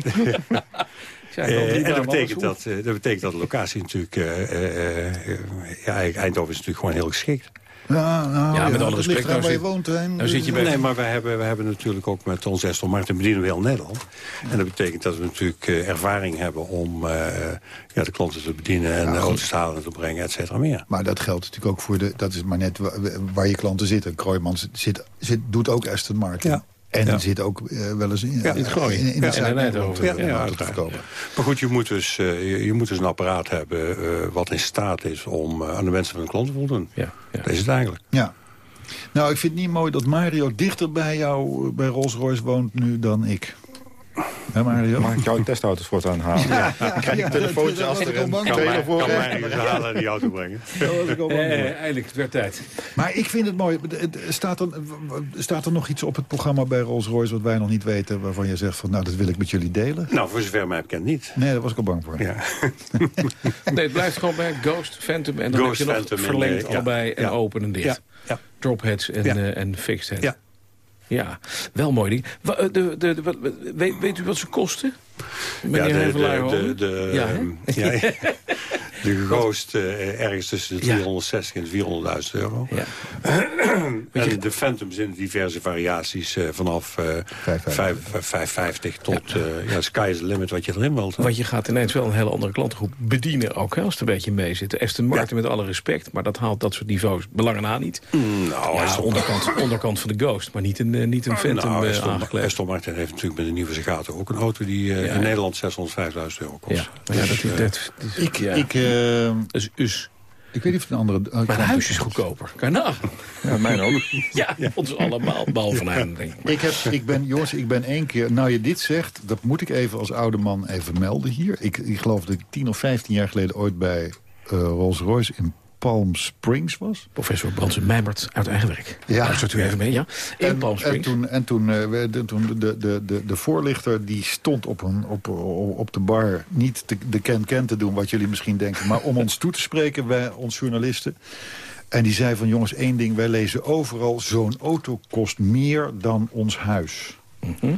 S6: Ja,
S7: Eh, en dat betekent dat, eh, dat betekent dat de locatie natuurlijk... eh, ja, Eindhoven is natuurlijk gewoon heel geschikt.
S5: Ja, nou,
S6: Ja, met alle
S5: dat
S6: respect, nou
S5: waar je
S6: zit-
S5: woont. Hè.
S6: nou zit je bij-
S7: Nee, maar wij hebben, wij hebben natuurlijk ook met ons Aston Martin bedienen we heel Nederland. En dat betekent dat we natuurlijk eh, ervaring hebben om eh, ja, de klanten te bedienen... en de auto's te halen te brengen, et cetera meer.
S5: Maar dat geldt natuurlijk ook voor de... Dat is maar net wa- waar je klanten zitten. Kroijmans zit, zit, doet ook Aston Martin.
S7: Ja.
S5: En
S7: Ja.
S5: zit ook eh, wel eens in,
S7: Ja.
S5: in,
S6: Groningen.
S5: in, in
S6: Ja, in Eindhoven.
S5: eh,
S7: Ja,
S5: te verkopen.
S7: Maar goed, je moet dus, eh, je, je moet dus een apparaat hebben... eh, wat in staat is om eh, aan de wensen van de klant te voldoen.
S6: Ja, ja.
S7: Dat is het eigenlijk.
S5: Ja. Nou, ik vind het niet mooi dat Mario dichter bij jou, eh, bij Rolls-Royce woont nu dan ik. Mario?
S8: Mag ik jouw testauto's voortaan halen? Dan krijg ik een telefoontje als er een
S7: Kan
S8: trailer voor
S7: kan halen en die auto brengen.
S6: Eh, eindelijk, het werd tijd.
S5: Maar ik vind het mooi. Staat er, staat er nog iets op het programma bij Rolls-Royce... wat wij nog niet weten, waarvan je zegt van... nou, dat wil ik met jullie delen?
S7: Nou, voor zover mij bekend niet.
S5: Nee, daar was ik al bang voor.
S7: Ja.
S6: Nee, het blijft gewoon bij Ghost, Phantom en dan
S7: Ghost,
S6: heb je nog
S7: Phantom en,
S6: verlengd
S7: ja.
S6: allebei en
S7: Ja.
S6: open en dicht.
S7: Ja. Ja.
S6: Dropheads en,
S7: Ja.
S6: eh, en fixed heads.
S7: Ja.
S6: Ja, wel mooi ding. Eh, De, de, de, weet, weet u wat ze kosten?
S7: Ja,
S6: Meneer
S7: de,
S6: Hevelaar,
S7: de, de, de,
S6: Ja,
S7: ehm, ja, de Ghost eh, ergens tussen de
S6: Ja.
S7: 360 en de 400.000 euro.
S6: Ja.
S7: En de Phantoms in diverse variaties eh, vanaf eh
S5: 550.
S7: 550 tot eh, ja, sky is the limit wat je erin wilt. hè.
S6: Want je gaat ineens wel een hele andere klantengroep bedienen ook, hè, als het een beetje mee zit. Aston Martin met alle respect, maar dat haalt dat soort niveaus belangen na niet.
S7: Nou,
S6: ja,
S7: Aston-
S6: onderkant, onderkant van de Ghost, maar niet een, niet een Phantom
S7: nou,
S6: eh,
S7: Aston,
S6: aangekleed.
S7: Aston Martin heeft natuurlijk met de nieuwe Zagato ook een auto die eh,
S6: Ja.
S7: in Nederland 605.000 euro kost.
S6: Ja, dat,
S7: Dus,
S6: is, dat, is-
S5: Ik,
S6: ja.
S5: ik,
S6: dat is us.
S5: ik weet niet of het een andere... uh,
S6: Mijn huis is goedkoper. Kan.
S8: Ja, mijn ook.
S6: Ja, ons allemaal, behalve van ik.
S5: Heb, ik ben, jongens, ik ben één keer... Nou, je dit zegt, dat moet ik even als oude man even melden hier. Ik, ik geloof dat ik 10 of 15 jaar geleden ooit bij eh, Rolls-Royce in Palm Springs was.
S6: Professor Bransen Mijmert uit eigen werk.
S5: Ja.
S6: Luistert u even mee, ja? In
S5: en,
S6: Palm
S5: en
S6: Springs.
S5: toen, en toen, eh, de, toen de, de, de, de voorlichter die stond op, een, op, op de bar... niet de, de ken-ken te doen, wat jullie misschien denken... maar om ons toe te spreken, wij, ons journalisten... En die zei van jongens, één ding, wij lezen overal... zo'n auto kost meer dan ons huis.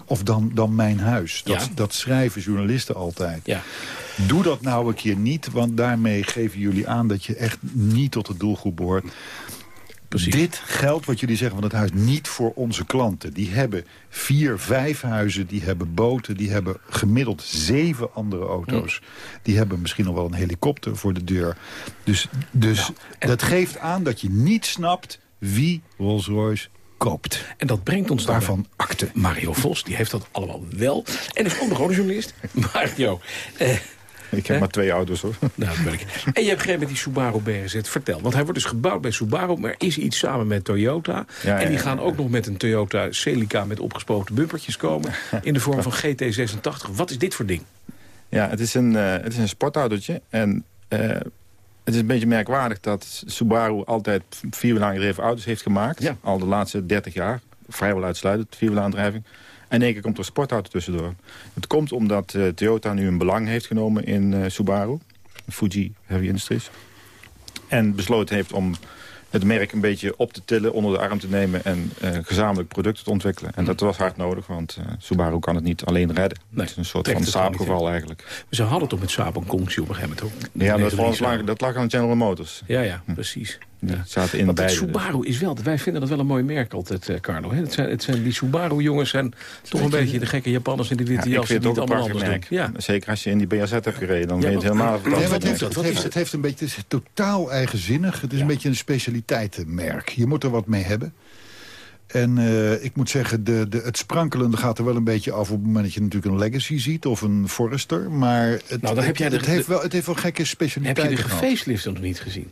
S5: Of dan, dan mijn huis. Dat,
S6: Ja.
S5: dat schrijven journalisten altijd.
S6: Ja.
S5: Doe dat nou een keer niet, want daarmee geven jullie aan... dat je echt niet tot de doelgroep behoort.
S6: Precies.
S5: dit geld wat jullie zeggen van het huis niet voor onze klanten. Die hebben vier, vijf huizen, die hebben boten... die hebben gemiddeld zeven andere auto's. Die hebben misschien nog wel een helikopter voor de deur. Dus, dus dat geeft aan dat je niet snapt wie Rolls-Royce koopt.
S6: En dat brengt ons
S5: Daarvan
S6: akte. Mario Vos, die heeft dat allemaal wel. En is ook nog een journalist. Mario, eh,
S8: Ik heb maar twee auto's hoor.
S6: nou, dat ben ik. En je hebt geen met die Subaru BRZ. Vertel, want hij wordt dus gebouwd bij Subaru... maar is iets samen met Toyota.
S8: Ja,
S6: en die
S8: ja,
S6: gaan ook nog met een Toyota Celica... met opgespoten bumpertjes komen... in de vorm van GT86. Wat is dit voor ding?
S8: Ja, het is een, eh, het is een sportautootje. En eh, het is een beetje merkwaardig dat Subaru altijd vierwielaangedreven auto's heeft gemaakt.
S6: Ja.
S8: Al de laatste 30 jaar. Vrijwel uitsluitend, vierwielaandrijving. En in één keer komt er een sportauto tussendoor. Het komt omdat eh, Toyota nu een belang heeft genomen in eh, Subaru. Fuji Heavy Industries. En besloten heeft om het merk een beetje op te tillen, onder de arm te nemen... en eh, gezamenlijk producten te ontwikkelen. En dat was hard nodig, want eh, Subaru kan het niet alleen redden.
S6: Nee,
S8: het is een soort van
S6: het
S8: Saab-geval eigenlijk.
S6: Ze hadden toch met Saab een conctie op een gegeven moment ook.
S8: Ja, maar dat, was dat lag aan General Motors.
S6: Ja, ja, precies.
S8: Die
S6: Ja.
S8: zaten in
S6: Want het
S8: beide. dus.
S6: Subaru is wel, wij vinden dat wel een mooi merk altijd, eh, Carlo. Hè? Het zijn, het zijn, die Subaru-jongens zijn toch een beetje de gekke Japanners in de witte
S8: ik
S6: jas die
S8: vind het ook een merk.
S6: Ja.
S8: Zeker als je in die BAZ hebt gereden, dan
S6: Ja,
S8: ben je het
S6: maar-
S8: helemaal
S6: Nee, wat
S5: heeft,
S6: dat?
S5: het,
S6: Wat
S5: heeft,
S6: is
S5: het
S6: het?
S5: heeft een beetje, het is totaal eigenzinnig. Het is een beetje een specialiteitenmerk. Je moet er wat mee hebben. En eh, ik moet zeggen, de, de, het sprankelende gaat er wel een beetje af... op het moment dat je natuurlijk een Legacy ziet of een Forester. Maar het,
S6: dan heb jij de-
S5: het, heeft, wel, het heeft wel gekke
S6: Heb je
S5: specialiteiten
S6: de gefacelift nog niet gezien?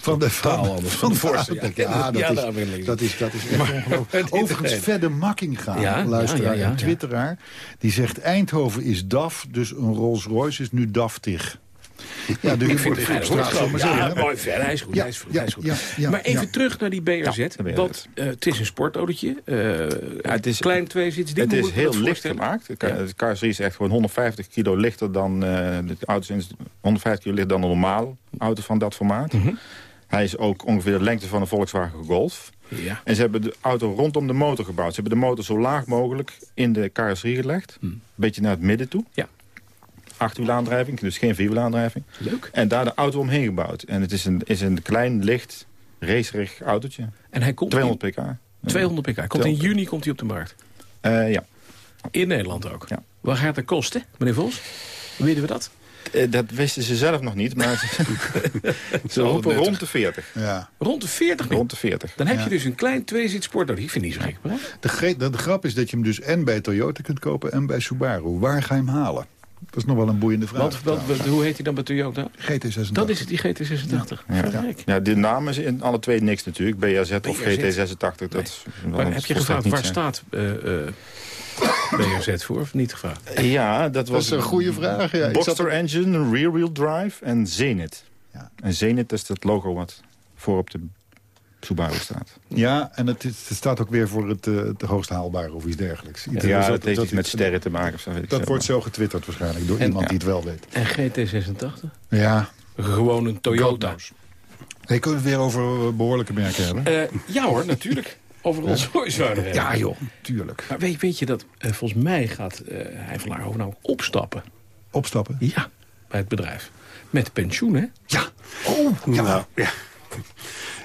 S5: Van de, van,
S6: anders.
S5: van de
S6: Forester. ja.
S5: Ja, dat,
S6: Ja,
S5: is, dat, is, dat is echt ongelooflijk. Overigens, verder Makkinga,
S6: Ja,
S5: luisteraar
S6: ja, ja, ja,
S5: en twitteraar... die zegt Eindhoven is DAF, dus een Rolls-Royce is nu DAFtig. Ja, dus
S6: Ik vind het
S5: straat, ik maar
S6: Ja,
S5: zeggen, hè?
S6: mooi ver. Hij is goed.
S5: Ja,
S6: hij is goed.
S5: ja,
S6: hij is goed.
S5: ja, ja,
S6: maar even
S5: ja.
S6: terug naar die BRZ. Want eh, het is een sportautootje. eh het is klein tweezits ding.
S8: Het is
S6: dat
S8: heel licht gemaakt. De carrosserie is echt gewoon 150 kilo lichter dan... eh, de auto is 150 kilo lichter dan een normale auto van dat formaat.
S6: Mhm.
S8: Hij is ook ongeveer de lengte van een Volkswagen Golf.
S6: Ja.
S8: En ze hebben de auto rondom de motor gebouwd. Ze hebben de motor zo laag mogelijk in de carrosserie gelegd. Een beetje naar het midden toe.
S6: Hm. Ja.
S8: Achtwielaandrijving, dus geen vierwielaandrijving.
S6: Leuk.
S8: En daar de auto omheen gebouwd. En het is een, is een klein, licht, racerig autootje.
S6: En hij komt
S8: 200 pk.
S6: in 200 pk. Komt in
S8: 200
S6: juni komt hij op de markt.
S8: Eh, ja.
S6: In Nederland ook.
S8: Ja.
S6: Wat gaat het kosten, meneer Vos? Weten we dat?
S8: Eh, dat wisten ze zelf nog niet, maar ze, ze roepen rond de 40.
S5: Ja.
S6: Rond de 40 miljoen.
S8: Rond de 40.
S6: Dan heb
S5: Ja.
S6: je dus een klein tweezit sportauto. Ik vind die zo gek.
S5: De, de, de grap is dat je hem dus en bij Toyota kunt kopen en bij Subaru. Waar ga je hem halen? Dat is nog wel een boeiende vraag.
S6: Want, wat, wat- hoe heet hij dan bij Toyota?
S5: GT86.
S6: Dat is het, die GT86.
S8: Ja. Ja, de naam is in alle twee niks natuurlijk. BAZ of
S6: BAZ.
S8: GT86. Dat is
S6: Maar heb je gevraagd
S8: niet
S6: waar
S8: zijn.
S6: staat eh eh BRZ voor? Of niet gevraagd?
S8: Ja, dat was
S5: Dat is een goede vraag. Ja. Ik
S8: Engine, Rear-Wheel Drive en Zenit.
S5: Ja.
S8: En Zenit is het logo wat voor op de Subaru staat.
S5: Ja, en het, is- het staat ook weer voor het, eh, het hoogst haalbare of iets dergelijks. Iets-
S8: Ja,
S5: dus
S8: dat heeft iets met sterren te maken. Of zo, weet ik
S5: Dat
S8: veel.
S5: wordt zo getwitterd waarschijnlijk door
S6: En-
S5: iemand
S8: ja.
S5: die het wel weet.
S6: En GT86?
S5: Ja,
S6: Gewoon een Toyota.
S5: Hey, kunnen we het weer over eh, behoorlijke merken hebben?
S6: Eh, ja hoor, natuurlijk. Over ons Royce zouden
S5: ja joh, tuurlijk.
S6: Maar weet, weet je dat, eh, volgens mij gaat eh hij van Laarhoven nou opstappen.
S5: Opstappen?
S6: Ja, bij het bedrijf. Met pensioen, hè?
S5: Ja. Oh, ja.
S7: Nou, ja.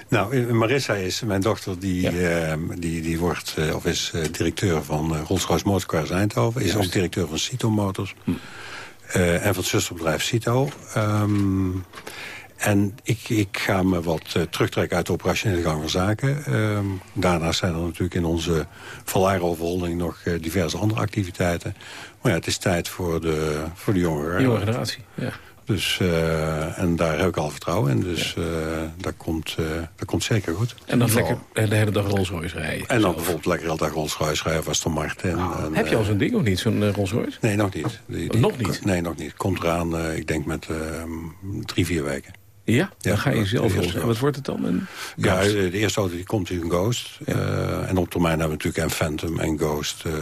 S7: Nou, eh, Marissa is mijn dochter, die,
S6: Ja.
S7: eh, die, die wordt, eh, of is eh, directeur van Rolls-Royce Motorcars Eindhoven. Is
S6: Juist.
S7: ook directeur van Cito Motors. Eh, en van het zusterbedrijf Cito. Ehm, en ik, ik ga me wat eh, terugtrekken uit de operationele gang van zaken. Ehm, daarnaast zijn er natuurlijk in onze Valero Holding nog eh, diverse andere activiteiten. Maar ja, het is tijd voor de, voor de jongeren.
S6: Jonge generatie. Ja.
S7: Dus, eh, en daar heb ik al vertrouwen in. Dus eh, dat, komt, dat komt zeker goed.
S6: En dan
S5: Ja.
S6: lekker de hele dag Rolls Royce rijden.
S7: En dan
S6: zelf.
S7: bijvoorbeeld lekker heel dag Rolls-Royce rijden of Aston Martin. en,
S6: Nou, Heb je al zo'n ding of niet, zo'n Rolls Royce?
S7: Nee, nog niet. Die,
S6: Nog niet?
S7: Nee, nog niet. Komt eraan, ik denk met eh, drie, vier weken.
S6: Ja, dan
S7: Ja,
S6: ga je zelf rollen. En wat wordt het dan? Een
S7: Ja, de eerste auto die komt is een Ghost. Eh, en op termijn hebben we natuurlijk en Phantom en Ghost... eh,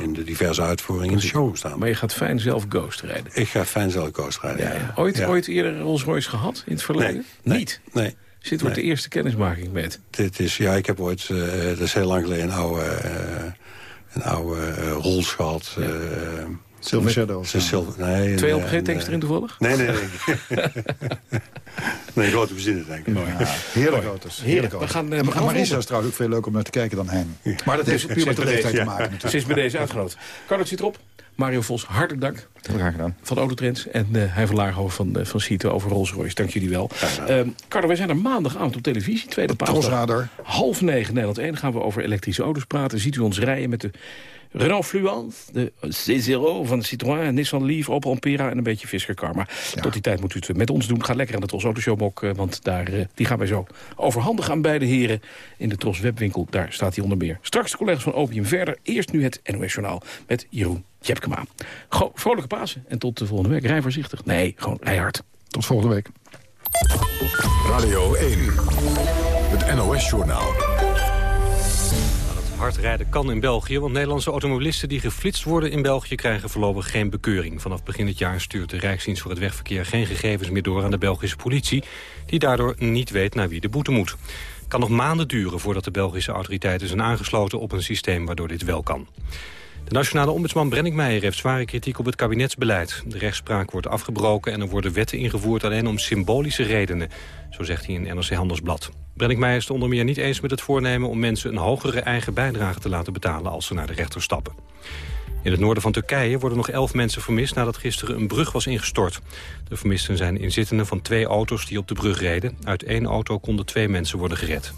S7: in de diverse uitvoeringen in de showroom staan.
S6: Maar je gaat fijn zelf Ghost rijden.
S7: Ik ga fijn zelf Ghost rijden.
S6: Ja, ja. Ooit,
S7: Ja.
S6: ooit eerder Rolls Royce gehad in het verleden?
S7: Nee, nee,
S6: Niet?
S7: Nee.
S6: Zit wordt
S7: Nee.
S6: de eerste kennismaking met.
S7: Dit is, ja, ik heb ooit, eh, dat is heel lang geleden, een oude, eh, een oude Rolls gehad. eh,
S5: Silver Shadow.
S7: Silver, nee,
S6: Twee LPG-tanks erin toevallig?
S7: Nee, nee, nee. Nee, grote gezinnen, denk ik.
S5: Ja, heerlijke auto's.
S6: We
S5: auto's.
S6: gaan, eh, we
S5: En
S6: gaan
S5: Marisa is trouwens ook veel leuker om naar te kijken dan hem. Maar dat heeft puur met de leeftijd
S6: deze,
S5: te maken
S6: Ze is bij deze uitgenodigd. Carlo zit erop. Mario Vos, hartelijk dank
S8: graag gedaan.
S6: van Autotrends. En eh hij van Laarhoofd van, uh, van Cito over Rolls-Royce. Dank jullie wel. Uh, Carlo, wij zijn er maandagavond op televisie. Tweede paasdag.
S5: Trosradar.
S6: Half negen Nederland 1 gaan we over elektrische auto's praten. Ziet u ons rijden met de Renault Fluence, de C0 van de Citroën, Nissan Leaf, Opel Ampera en een beetje Fisker Karma.
S5: Ja.
S6: Tot die tijd moet u het met ons doen. Ga lekker aan de Tros Autoshowmok, uh, want daar, uh, die gaan wij zo overhandigen aan beide heren. In de Tros webwinkel, daar staat hij onder meer. Straks de collega's van Opium verder. Eerst nu het NOS Journaal met Jeroen Jepkema. Go, vrolijke Pasen en tot de volgende week. Rij voorzichtig. Nee, gewoon rij hard.
S5: Tot volgende week.
S1: Radio 1, het NOS-journaal.
S9: Hard rijden kan in België, want Nederlandse automobilisten die geflitst worden in België krijgen voorlopig geen bekeuring. Vanaf begin dit jaar stuurt de Rijksdienst voor het Wegverkeer geen gegevens meer door aan de Belgische politie, die daardoor niet weet naar wie de boete moet. Het kan nog maanden duren voordat de Belgische autoriteiten zijn aangesloten op een systeem waardoor dit wel kan. De nationale ombudsman Brennick Meijer heeft zware kritiek op het kabinetsbeleid. De rechtspraak wordt afgebroken en er worden wetten ingevoerd alleen om symbolische redenen. Zo zegt hij in NRC Handelsblad. Brennick Meijer is het onder meer niet eens met het voornemen om mensen een hogere eigen bijdrage te laten betalen als ze naar de rechter stappen. In het noorden van Turkije worden nog elf mensen vermist nadat gisteren een brug was ingestort. De vermisten zijn inzittenden van twee auto's die op de brug reden. Uit één auto konden twee mensen worden gered.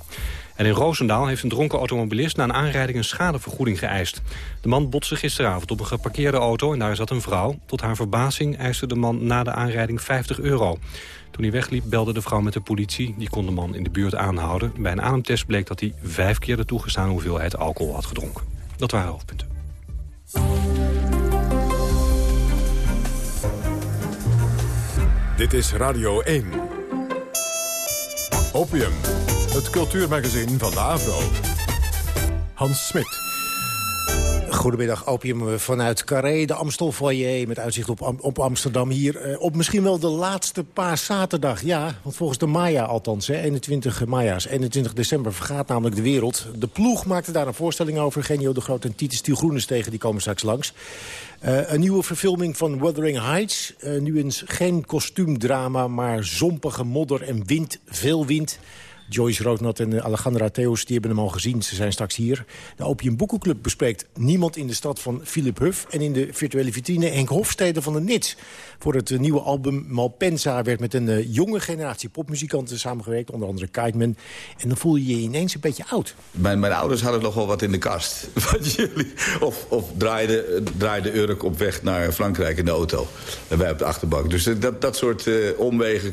S9: En in Roosendaal heeft een dronken automobilist na een aanrijding een schadevergoeding geëist. De man botste gisteravond op een geparkeerde auto en daar zat een vrouw. Tot haar verbazing eiste de man na de aanrijding 50 euro. Toen hij wegliep belde de vrouw met de politie. Die kon de man in de buurt aanhouden. Bij een ademtest bleek dat hij vijf keer de toegestane hoeveelheid alcohol had gedronken. Dat waren hoofdpunten.
S1: Dit is Radio 1. Opium, het cultuurmagazin van de Avro. Hans Smit.
S10: Goedemiddag, Opium vanuit Carré, de Amstel Foyer... met uitzicht op, op Amsterdam hier. Uh, op misschien wel de laatste paaszaterdag. Ja, want volgens de Maya althans, hè, 21 Maya's. 21 december vergaat namelijk de wereld. De ploeg maakte daar een voorstelling over. Genio de Groot en Titus Tiel Groenestegen, die komen straks langs. Uh, een nieuwe verfilming van Wuthering Heights. Nu eens geen kostuumdrama, maar zompige modder en wind, veel wind... Joyce Roodnat en Alejandra Theos die hebben hem al gezien. Ze zijn straks hier. De Opium Boekenclub bespreekt Niemand in de Stad van Philip Huff. En in de virtuele vitrine Henk Hofstede van de Nits. Voor het uh, nieuwe album Malpensa werd met een uh, jonge generatie popmuzikanten samengewerkt. Onder andere Kiteman. En dan voel je je ineens een beetje oud.
S11: Mijn, mijn ouders hadden nog wel wat in de kast. Wat jullie, of of draaide, draaide Urk op weg naar Frankrijk in de auto. En wij op de achterbank. Dus dat, dat soort omwegen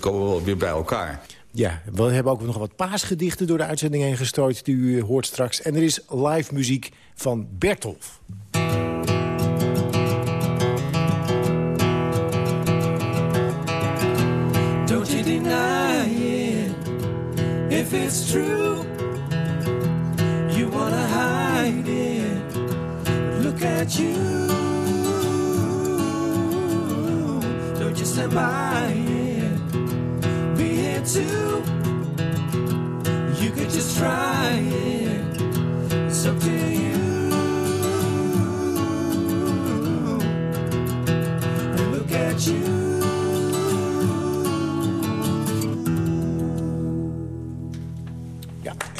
S11: komen wel weer bij elkaar.
S10: Ja, we hebben ook nog wat paasgedichten door de uitzending heen gestrooid... die u hoort straks. En er is live muziek van Bertolf.
S12: Don't you deny it if it's true You wanna hide it Look at you Don't you stand by it Be here You could just try it. It's up to you. And look at you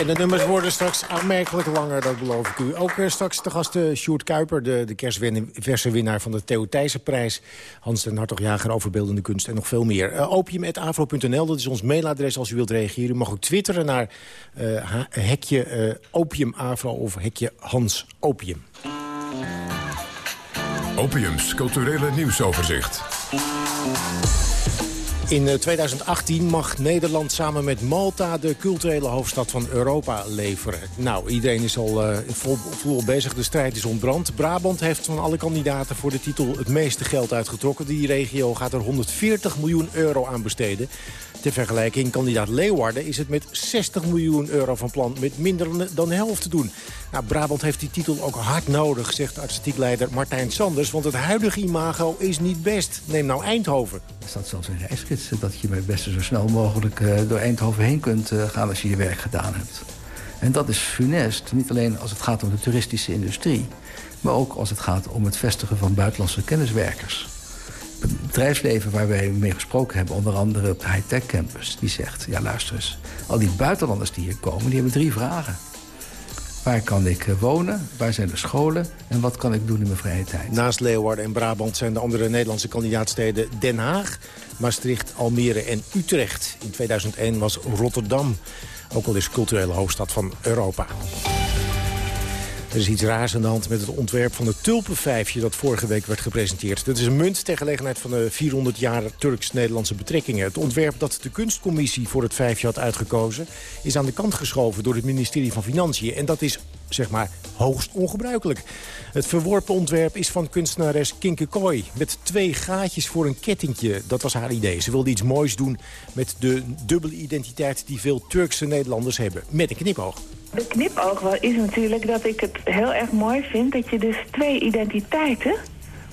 S10: De nummers worden straks aanmerkelijk langer, dat beloof ik u. Ook uh, straks de gast uh, Sjoerd Kuiper, de, de kerstverse winnaar van de Theo Thijssenprijs. Hans den Hartog-Jager over beeldende kunst en nog veel meer. Uh, opium.afro.nl, dat is ons mailadres als u wilt reageren. U mag ook twitteren naar hekje opiumafro of hekje Hans Opium.
S1: Opiums culturele nieuwsoverzicht.
S10: In 2018 mag Nederland samen met Malta de culturele hoofdstad van Europa leveren. Nou, iedereen is al uh, vol, vol bezig. De strijd is ontbrand. Brabant heeft van alle kandidaten voor de titel het meeste geld uitgetrokken. Die regio gaat er 140 miljoen euro aan besteden. Ter vergelijking, kandidaat Leeuwarden is het met 60 miljoen euro van plan... met minder dan de helft te doen. Nou, Brabant heeft die titel ook hard nodig, zegt artistiekleider Martijn Sanders... want het huidige imago is niet best. Neem nou Eindhoven.
S13: Er staat zelfs in reisgids dat je met beste zo snel mogelijk uh, door Eindhoven heen kunt uh, gaan... als je je werk gedaan hebt. En dat is funest, niet alleen als het gaat om de toeristische industrie... maar ook als het gaat om het vestigen van buitenlandse kenniswerkers bedrijfsleven waar wij mee gesproken hebben... onder andere op de high-tech campus, die zegt... ja, luister eens, al die buitenlanders die hier komen, die hebben drie vragen. Waar kan ik eh, wonen? Waar zijn de scholen? En wat kan ik doen in mijn vrije tijd?
S10: Naast Leeuwarden en Brabant zijn de andere Nederlandse kandidaatsteden Den Haag, Maastricht, Almere en Utrecht. In 2001 was Rotterdam, ook al is culturele hoofdstad van Europa. Er is iets raars aan de hand met het ontwerp van het tulpenvijfje... dat vorige week werd gepresenteerd. Dit is een munt ter gelegenheid van de 400 jaar Turks-Nederlandse betrekkingen. Het ontwerp dat de kunstcommissie voor het vijfje had uitgekozen... is aan de kant geschoven door het ministerie van Financiën. En dat is, zeg maar, hoogst ongebruikelijk. Het verworpen ontwerp is van kunstenares Kinke Kooi... met twee gaatjes voor een kettingje. Dat was haar idee. Ze wilde iets moois doen met de dubbele identiteit... die veel Turkse Nederlanders hebben. Met een knipoog.
S14: De knipoog wel is natuurlijk dat ik het heel erg mooi vind... dat je dus twee identiteiten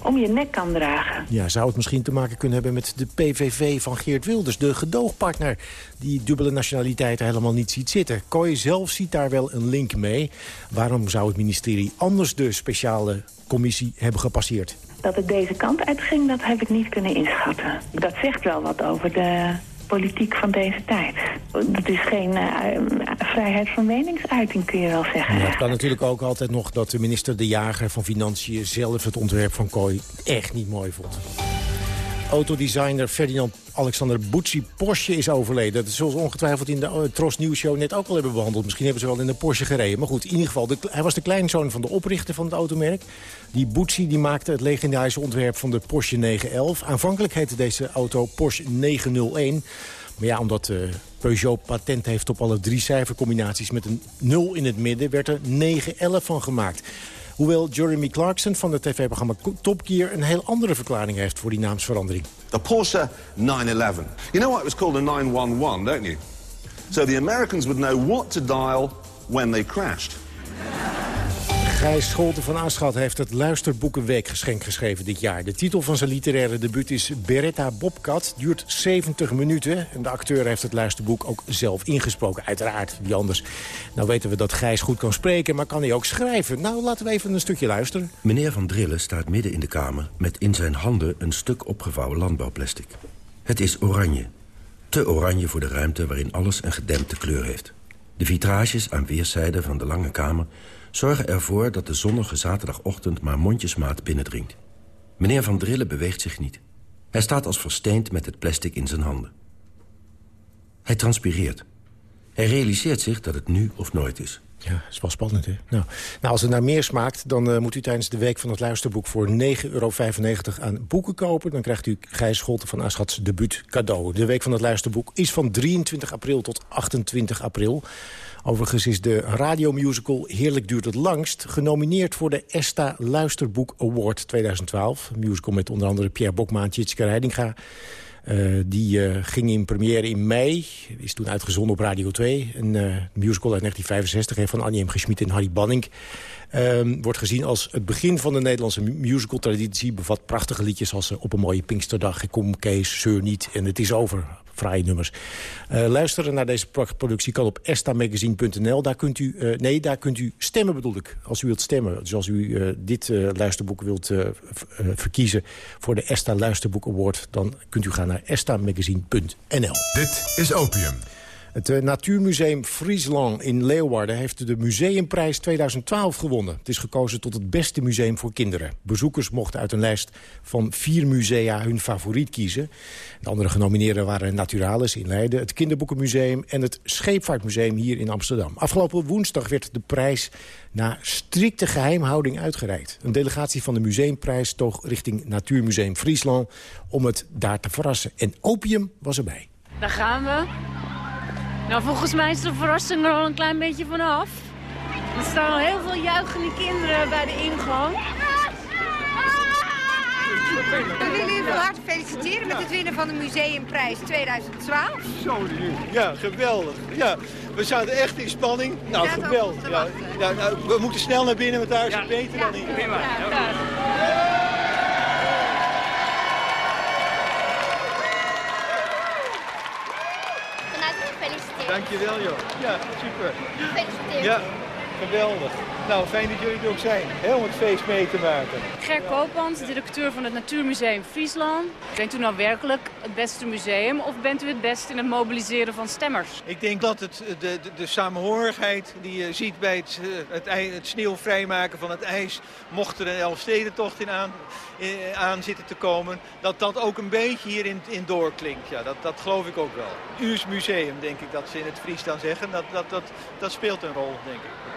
S14: om je nek kan dragen.
S10: Ja, zou het misschien te maken kunnen hebben met de PVV van Geert Wilders... de gedoogpartner die dubbele nationaliteiten helemaal niet ziet zitten. Kooi zelf ziet daar wel een link mee. Waarom zou het ministerie anders de speciale commissie hebben gepasseerd?
S14: Dat het deze kant uitging, dat heb ik niet kunnen inschatten. Dat zegt wel wat over de politiek van deze tijd. Dat is geen eh, vrijheid van meningsuiting, kun je wel zeggen.
S10: Het kan natuurlijk ook altijd nog dat de minister De Jager van Financiën... zelf het ontwerp van Kooi echt niet mooi vond. Autodesigner Ferdinand Alexander Bucci Porsche is overleden. Dat zullen ze ongetwijfeld in de uh, Tros Nieuws Show net ook al hebben behandeld. Misschien hebben ze wel in een Porsche gereden. Maar goed, in ieder geval, de, hij was de kleinzoon van de oprichter van het automerk. Die Bucci die maakte het legendarische ontwerp van de Porsche 911. Aanvankelijk heette deze auto Porsche 901. Maar ja, omdat uh, Peugeot patent heeft op alle drie cijfercombinaties... met een 0 in het midden, werd er 911 van gemaakt. Hoewel Jeremy Clarkson van het tv-programma Top Gear... een heel andere verklaring heeft voor die naamsverandering.
S15: The Porsche 911. You know why it was called a 911, don't you? So the Americans would know what to dial when they crashed.
S10: Gijs Scholten van Aschat heeft het Luisterboekenweekgeschenk geschreven dit jaar. De titel van zijn literaire debuut is Beretta Bobcat. Duurt 70 minuten. En de acteur heeft het luisterboek ook zelf ingesproken. Uiteraard, wie anders. Nou weten we dat Gijs goed kan spreken, maar kan hij ook schrijven? Nou, laten we even een stukje luisteren.
S16: Meneer Van Drillen staat midden in de kamer... met in zijn handen een stuk opgevouwen landbouwplastic. Het is oranje. Te oranje voor de ruimte waarin alles een gedempte kleur heeft. De vitrages aan weerszijden van de lange kamer zorgen ervoor dat de zonnige zaterdagochtend maar mondjesmaat binnendringt. Meneer Van Drillen beweegt zich niet. Hij staat als versteend met het plastic in zijn handen. Hij transpireert. Hij realiseert zich dat het nu of nooit is.
S10: Ja, dat is wel spannend, hè? Nou, nou als het naar meer smaakt, dan uh, moet u tijdens de week van het luisterboek... voor 9,95 euro aan boeken kopen. Dan krijgt u Gijs Scholten van Aschats debuut cadeau. De week van het luisterboek is van 23 april tot 28 april. Overigens is de radiomusical Heerlijk duurt het langst... genomineerd voor de ESTA Luisterboek Award 2012. Een musical met onder andere Pierre Bokma en Tjitske Reidinga. Uh, die uh, ging in première in mei. Is toen uitgezonden op Radio 2. Een uh, musical uit 1965 van Annie M. Geschmid en Harry Banning. Um, wordt gezien als het begin van de Nederlandse musical-traditie. Bevat prachtige liedjes als Op een mooie Pinksterdag, Ik kom Kees, Zeur niet en Het is over. Fraaie nummers. Luisteren naar deze productie kan op estamagazine.nl. Daar kunt u, nee, daar kunt u stemmen bedoel ik. Als u wilt stemmen. Dus als u dit luisterboek wilt verkiezen voor de Esta Luisterboek Award... dan kunt u gaan naar estamagazine.nl.
S1: Dit is Opium.
S10: Het uh, Natuurmuseum Friesland in Leeuwarden heeft de Museumprijs 2012 gewonnen. Het is gekozen tot het beste museum voor kinderen. Bezoekers mochten uit een lijst van vier musea hun favoriet kiezen. De andere genomineerden waren Naturalis in Leiden, het Kinderboekenmuseum... en het Scheepvaartmuseum hier in Amsterdam. Afgelopen woensdag werd de prijs na strikte geheimhouding uitgereikt. Een delegatie van de Museumprijs toog richting Natuurmuseum Friesland... om het daar te verrassen. En opium was erbij.
S17: Daar gaan we. Nou, volgens mij is de verrassing er al een klein beetje vanaf. Er staan al heel veel juichende kinderen bij de ingang.
S18: We willen jullie van harte feliciteren met het winnen van de Museumprijs 2012.
S19: Zo, ja, geweldig. Ja, we zaten echt in spanning. Nou, geweldig. Ja, ja, nou, we moeten snel naar binnen, want daar is het beter dan hier. Prima. Dankjewel, joh. Ja, super.
S18: Gefeliciteerd.
S19: Ja. Geweldig. Nou, fijn dat jullie er ook zijn. Heel om het feest mee te maken.
S17: Ger Koopmans, directeur van het Natuurmuseum Friesland. Bent u nou werkelijk het beste museum of bent u het best in het mobiliseren van stemmers?
S19: Ik denk dat het, de, de, de samenhorigheid die je ziet bij het, eh, het, het sneeuwvrijmaken van het ijs... mocht er een Elfstedentocht in aan, eh, aan zitten te komen... dat dat ook een beetje hierin in doorklinkt. Ja, dat, dat geloof ik ook wel. Uurs museum, denk ik dat ze in het Fries dan zeggen. Dat, dat, dat, dat speelt een rol, denk ik.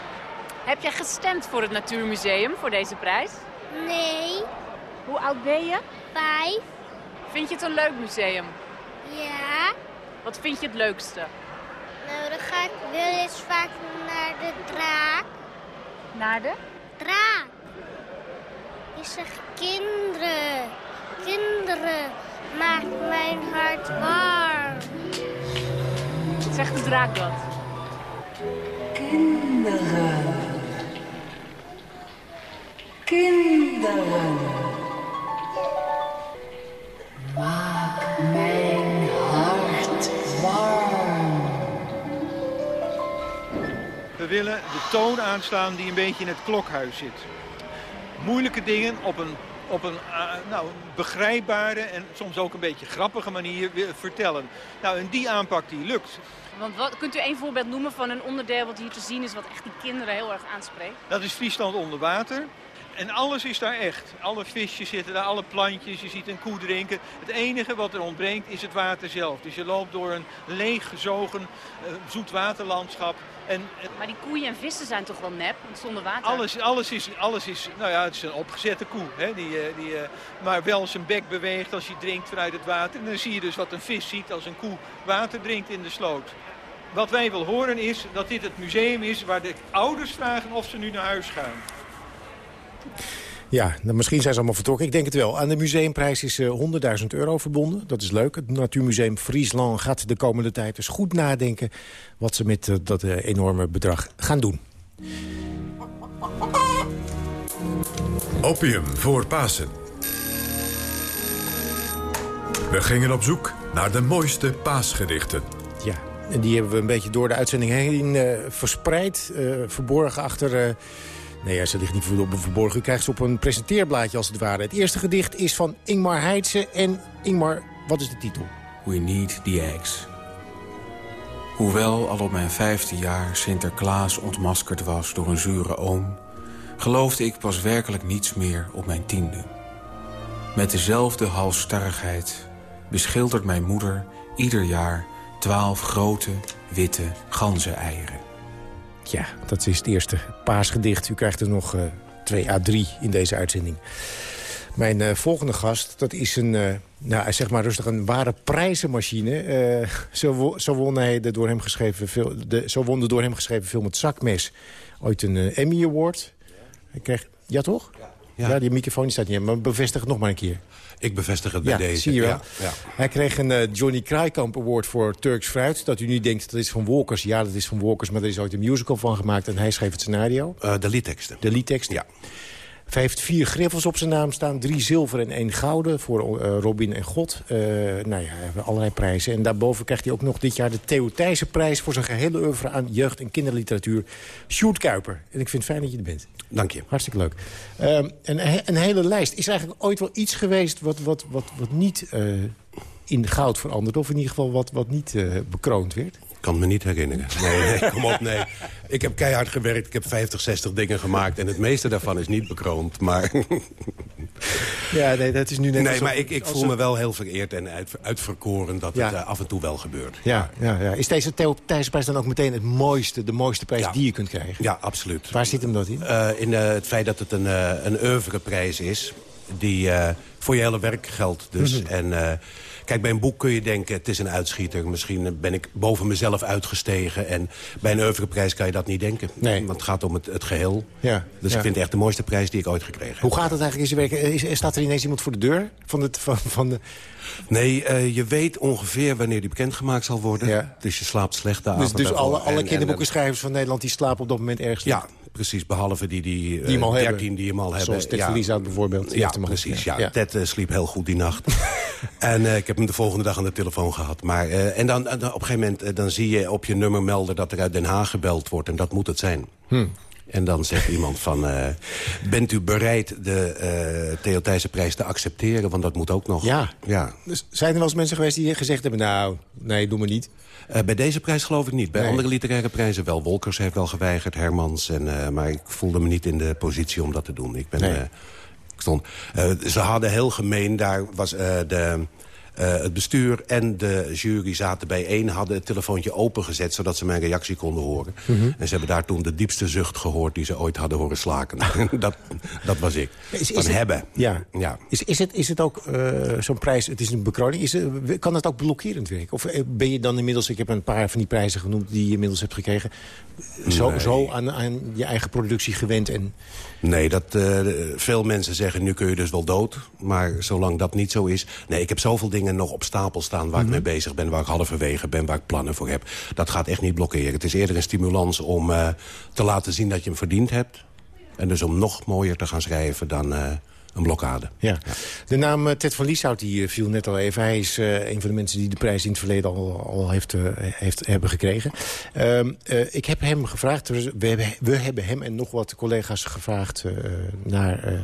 S17: Heb jij gestemd voor het Natuurmuseum voor deze prijs?
S20: Nee.
S17: Hoe oud ben je?
S20: Vijf.
S17: Vind je het een leuk museum?
S20: Ja.
S17: Wat vind je het leukste?
S20: Nou, dan ga ik wel eens vaak naar de draak.
S17: Naar de?
S20: Draak. Je zegt kinderen. Kinderen. Maakt mijn hart warm.
S17: Zegt de draak dat?
S12: Kinderen. Kinderen. Maak mijn hart warm.
S19: We willen de toon aanslaan die een beetje in het klokhuis zit. Moeilijke dingen op een, op een ah, nou, begrijpbare en soms ook een beetje grappige manier vertellen. Nou, en die aanpak die lukt.
S17: Want wat, kunt u een voorbeeld noemen van een onderdeel wat hier te zien is... wat echt die kinderen heel erg aanspreekt?
S19: Dat is Friesland onder water. En alles is daar echt. Alle visjes zitten daar, alle plantjes, je ziet een koe drinken. Het enige wat er ontbreekt is het water zelf. Dus je loopt door een leeggezogen uh, zoetwaterlandschap. En, en
S17: Maar die koeien en vissen zijn toch wel nep, want zonder water?
S19: alles, alles, is, alles is, nou ja, het is een opgezette koe. Hè, die, eh, die, eh, maar wel zijn bek beweegt als hij drinkt vanuit het water. En dan zie je dus wat een vis ziet als een koe water drinkt in de sloot. Wat wij wil horen is dat dit het museum is waar de ouders vragen of ze nu naar huis gaan.
S10: Ja, nou, misschien zijn ze allemaal vertrokken. Ik denk het wel. Aan de museumprijs is eh, 100.000 euro verbonden. Dat is leuk. Het Natuurmuseum Friesland gaat de komende tijd dus goed nadenken... wat ze met eh, dat eh, enorme bedrag gaan doen.
S1: Opium voor Pasen. We gingen op zoek naar de mooiste paasgedichten.
S10: Ja, en die hebben we een beetje door de uitzending heen eh, verspreid. eh, verborgen achter... nee, ze ligt niet ver- verborgen. U krijgt ze op een presenteerblaadje als het ware. Het eerste gedicht is van Ingmar Heitse. En Ingmar, wat is de titel?
S21: We need the eggs. Hoewel al op mijn vijfde jaar Sinterklaas ontmaskerd was door een zure oom... geloofde ik pas werkelijk niets meer op mijn tiende. Met dezelfde halsstarrigheid beschildert mijn moeder ieder jaar... twaalf grote, witte ganzeneieren.
S10: Ja, dat is het eerste paasgedicht. U krijgt er nog eh, twee à drie in deze uitzending. Mijn eh, volgende gast, dat is een, eh, nou, zeg maar rustig, een ware prijzenmachine. Zo, wo- zo, won hij de door hem geschreven fil- de, zo won de door hem geschreven film Het Zakmes ooit een Emmy Award. Hij kreeg, ja toch? Ja. die microfoon die staat niet maar bevestig het nog maar een keer.
S22: Ik bevestig het bij
S10: ja,
S22: deze.
S10: zie je wel.
S22: Ja, ja.
S10: Hij kreeg een eh, Johnny Kraaikamp Award voor Turks Fruit. Dat u nu denkt, dat is van Walkers. Ja, dat is van Walkers, maar er is ooit een musical van gemaakt. En hij schreef het scenario.
S22: Eh, de liedteksten.
S10: De liedteksten.
S22: Ja.
S10: Hij heeft vier griffels op zijn naam staan. Drie zilver en één gouden voor eh, Robin en God. Eh, nou ja, hij heeft allerlei prijzen. En daarboven krijgt hij ook nog dit jaar de Theo prijs... voor zijn gehele oeuvre aan jeugd- en kinderliteratuur. Sjoerd Kuiper. En ik vind het fijn dat je er bent.
S22: Dank je.
S10: Hartstikke leuk. Ehm, een, een hele lijst. Is er eigenlijk ooit wel iets geweest wat, wat, wat, wat niet eh, in goud veranderde? Of in ieder geval wat, wat niet bekroond werd?
S22: Ik kan me niet herinneren. Nee, nee, kom op, nee. Ik heb keihard gewerkt, ik heb 50, 60 dingen gemaakt... en het meeste daarvan is niet bekroond, maar...
S10: Ja, nee, dat is nu net
S22: Nee, maar ik, ik voel
S10: een-
S22: me wel heel vereerd en uit, uitverkoren... dat
S10: Ja.
S22: het eh, af en toe wel gebeurt.
S10: Ja, ja, ja. Is deze Theo Thijssenprijs dan ook meteen het mooiste, de mooiste prijs die je kunt krijgen?
S22: Ja, absoluut.
S10: Waar zit hem dat in?
S22: Eh, in eh, het feit dat het een, een oeuvreprijs is... die voor je hele werk geldt dus.
S10: Mhm.
S22: En kijk, bij een boek kun je denken, het is een uitschieter. Misschien ben ik boven mezelf uitgestegen. En bij een oeuvreprijs kan je dat niet denken.
S10: Nee.
S22: Want het gaat om het, het geheel.
S10: Ja,
S22: Dus
S10: ja.
S22: ik vind het echt de mooiste prijs die ik ooit gekregen heb.
S10: Hoe gaat het eigenlijk in zijn werk? Is, staat er ineens iemand voor de deur? Van het, van, van de...
S22: Nee, eh, je weet ongeveer wanneer die bekendgemaakt zal worden. Dus je slaapt slecht de
S10: Dus,
S22: avond
S10: dus
S22: daarvoor.
S10: alle, alle
S22: En- en-
S10: kinderboekenschrijvers van Nederland... die slapen op dat moment ergens?
S22: Ja, precies. Behalve die, die, eh,
S10: Die hem al
S22: 13
S10: hebben.
S22: die hem al hebben.
S10: Zoals Ted
S22: ja.
S10: Verlies bijvoorbeeld. Die
S22: Ja, precies. Ja.
S10: Ja.
S22: Ted eh, sliep heel goed die nacht. en eh, ik heb hem de volgende dag aan de telefoon gehad. Maar, eh, en dan, op een gegeven moment eh, dan zie je op je nummermelder... dat er uit Den Haag gebeld wordt. En dat moet het zijn.
S10: Hm.
S22: En dan zegt iemand van, eh, bent u bereid de eh Theo Thijssen prijs te accepteren? Want dat moet ook nog.
S10: Ja.
S22: ja.
S10: Dus zijn er wel eens mensen geweest die gezegd hebben... nou, nee, doe maar niet.
S22: Eh, bij deze prijs geloof ik niet. Bij
S10: Nee.
S22: andere literaire prijzen wel. Wolkers heeft wel geweigerd, Hermans. En, maar ik voelde me niet in de positie om dat te doen. Ik ben...
S10: Nee.
S22: ik stond, ze hadden heel gemeen, daar was de... eh, het bestuur en de jury zaten bijeen, hadden het telefoontje opengezet... zodat ze mijn reactie konden horen.
S10: Mhm.
S22: En ze hebben daar toen de diepste zucht gehoord... die ze ooit hadden horen slaken. dat, dat was ik.
S10: Is- is
S22: Van
S10: het-
S22: hebben.
S10: Ja.
S22: ja.
S10: Is, is, het, is het ook eh, zo'n prijs, het is een bekroning, is het, kan het ook blokkerend werken? Of eh, ben je dan inmiddels, ik heb een paar van die prijzen genoemd... die je inmiddels hebt gekregen, zo,
S22: Nee.
S10: zo aan, aan je eigen productie gewend? En,
S22: Nee, dat, eh, veel mensen zeggen nu kun je dus wel dood. Maar zolang dat niet zo is... Nee, ik heb zoveel dingen nog op stapel staan waar ik mee bezig ben... waar ik halverwege ben, waar ik plannen voor heb. Dat gaat echt niet blokkeren. Het is eerder een stimulans om eh, te laten zien dat je hem verdiend hebt. En dus om nog mooier te gaan schrijven dan eh, een blokkade.
S10: ja. De naam eh, Ted van Lieshout die eh, viel net al even. Hij is eh, een van de mensen die de prijs in het verleden al, al heeft, eh, heeft, hebben gekregen. Ehm, eh, ik heb hem gevraagd, we hebben, we hebben hem en nog wat collega's gevraagd... eh, naar eh,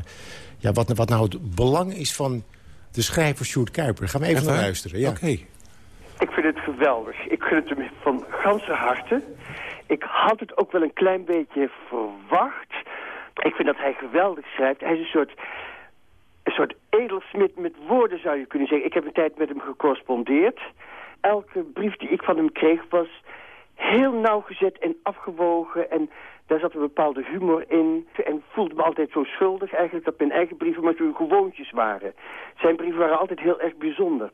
S10: ja, wat, wat nou het belang is van de schrijver Sjoerd Kuiper. Gaan we even naar luisteren. Ja.
S22: Oké.
S23: Ik vind het geweldig. Ik gun het hem van ganse harte. Ik had het ook wel een klein beetje verwacht. Ik vind dat hij geweldig schrijft. Hij is een soort, een soort edelsmid met woorden, zou je kunnen zeggen. Ik heb een tijd met hem gecorrespondeerd. Elke brief die ik van hem kreeg was heel nauwgezet en afgewogen. En daar zat een bepaalde humor in. En voelde me altijd zo schuldig eigenlijk dat mijn eigen brieven maar zo gewoontjes waren. Zijn brieven waren altijd heel erg bijzonder.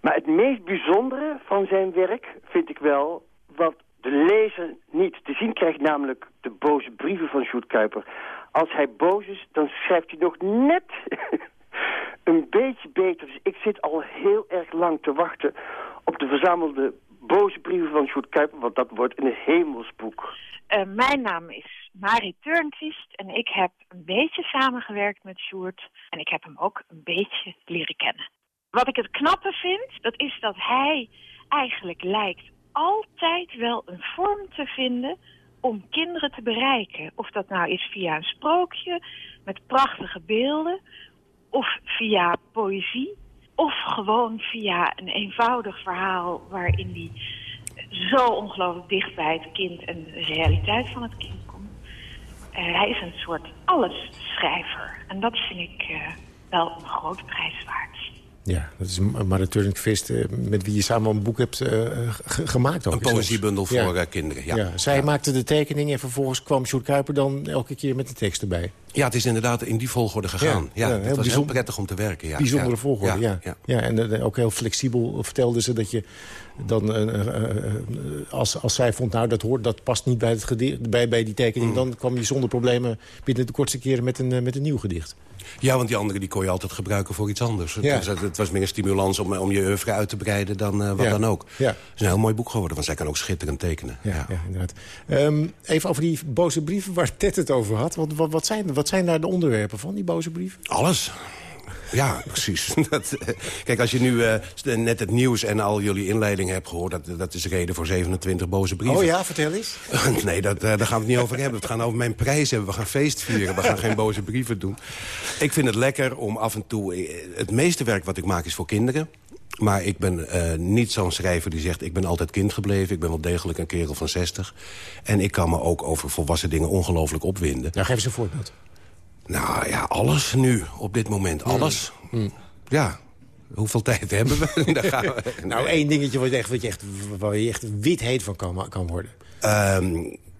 S23: Maar het meest bijzondere van zijn werk vind ik wel... wat de lezer niet te zien krijgt, namelijk de boze brieven van Sjoerd Kuiper. Als hij boos is, dan schrijft hij nog net een beetje beter. Dus ik zit al heel erg lang te wachten op de verzamelde boze brieven van Sjoerd Kuiper... want dat wordt een hemelsboek.
S24: Eh, mijn naam is Marie Turnquist en ik heb een beetje samengewerkt met Sjoerd. En ik heb hem ook een beetje leren kennen. Wat ik het knappe vind, dat is dat hij eigenlijk lijkt altijd wel een vorm te vinden om kinderen te bereiken. Of dat nou is via een sprookje met prachtige beelden, of via poëzie, of gewoon via een eenvoudig verhaal waarin hij zo ongelooflijk dicht bij het kind en de realiteit van het kind komt. Eh, hij is een soort allesschrijver. En dat vind ik eh, wel een grote prijs waard.
S10: Ja, dat is Marie Turnquist, eh, met wie je samen een boek hebt eh, ge- gemaakt. Ook,
S22: Een poëziebundel voor eh, kinderen, ja.
S10: Zij maakte de tekening en vervolgens kwam Sjoerd Kuiper dan elke keer met de tekst erbij.
S22: Ja, het is inderdaad in die volgorde gegaan.
S10: Ja,
S22: het
S10: heel
S22: was heel prettig om te werken. Ja.
S10: Bijzondere volgorde, ja.
S22: ja.
S10: en eh, ook heel flexibel vertelde ze dat je dan, eh, eh, eh, als, als zij vond, nou dat hoort, dat past niet bij, het gedicht, bij, bij die tekening, dan kwam je zonder problemen binnen de kortste keren met een, eh, met een nieuw gedicht.
S22: Ja, want die andere die kon je altijd gebruiken voor iets anders.
S10: Ja.
S22: Het, was, het was meer een stimulans om, om je oeuvre uit te breiden dan eh, wat
S10: Ja.
S22: dan ook.
S10: Ja.
S22: Het is een heel mooi boek geworden, want zij kan ook schitterend tekenen.
S10: Ja, ja. inderdaad. Ehm, even over die boze brieven waar Ted het over had. Wat, wat, wat, zijn, wat zijn daar de onderwerpen van, die boze brieven?
S22: Alles. Ja, precies. Dat, eh, kijk, als je nu eh, net het nieuws en al jullie inleidingen hebt gehoord... dat, dat is reden voor 27 boze brieven.
S10: Oh ja, vertel eens.
S22: Nee, dat, eh, daar gaan we het niet over hebben. We gaan over mijn prijs hebben. We gaan feest vieren. We gaan geen boze brieven doen. Ik vind het lekker om af en toe... Het meeste werk wat ik maak is voor kinderen. Maar ik ben eh, niet zo'n schrijver die zegt... ik ben altijd kind gebleven. Ik ben wel degelijk een kerel van 60. En ik kan me ook over volwassen dingen ongelooflijk opwinden.
S10: Ja, geef eens een voorbeeld.
S22: Nou ja, alles nu, op dit moment. Alles. Ja. Hoeveel tijd hebben we? Daar gaan we.
S10: Nou, één dingetje waar je echt, wat je echt, waar je echt wit heet van kan, kan worden.
S22: Ehm,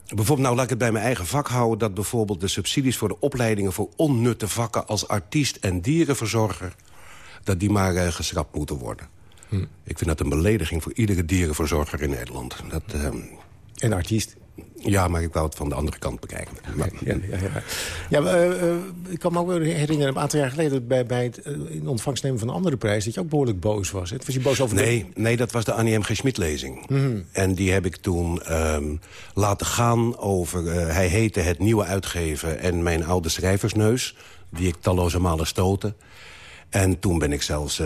S22: bijvoorbeeld, nou laat ik het bij mijn eigen vak houden... dat bijvoorbeeld de subsidies voor de opleidingen... voor onnutte vakken als artiest en dierenverzorger... dat die maar eh, geschrapt moeten worden. Ik vind dat een belediging voor iedere dierenverzorger in Nederland. Dat, ehm,
S10: En artiest.
S22: Ja, maar ik wou het van de andere kant bekijken. Maar-
S10: Ja, ja, ja. ja maar, eh, eh, ik kan me ook wel herinneren, een aantal jaar geleden... bij, bij het eh, in ontvangst nemen van een andere prijs... dat je ook behoorlijk boos was. Hè? Was je boos over de-
S22: Nee, nee, dat was de Annie M. G. Schmid-lezing.
S10: Mhm.
S22: En die heb ik toen ehm, laten gaan over... hij heette Het Nieuwe Uitgeven en Mijn Oude Schrijversneus... die ik talloze malen stoten. En toen ben ik zelfs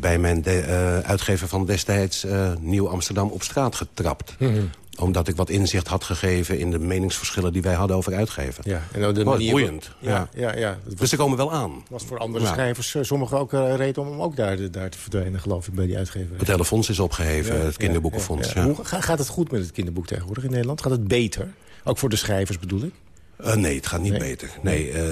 S22: bij mijn de- uitgever van destijds... Nieuw Amsterdam op straat getrapt.
S10: Mhm.
S22: Omdat ik wat inzicht had gegeven in de meningsverschillen die wij hadden over uitgeven.
S10: Ja, en de
S22: Mooi,
S10: manier-
S22: boeiend.
S10: Ja,
S22: Ja.
S10: ja,
S22: Dus ze komen wel aan.
S10: was voor andere
S22: Ja.
S10: schrijvers eh, sommigen ook eh, reden om ook daar, daar te verdwijnen, geloof ik, bij die uitgever.
S22: Het hele fonds is opgeheven, het kinderboekenfonds. Ja,
S10: Hoe ga- gaat het goed met het kinderboek tegenwoordig in Nederland? Gaat het beter? Ook voor de schrijvers bedoel ik?
S22: Eh, nee, het gaat niet beter. Nee, eh,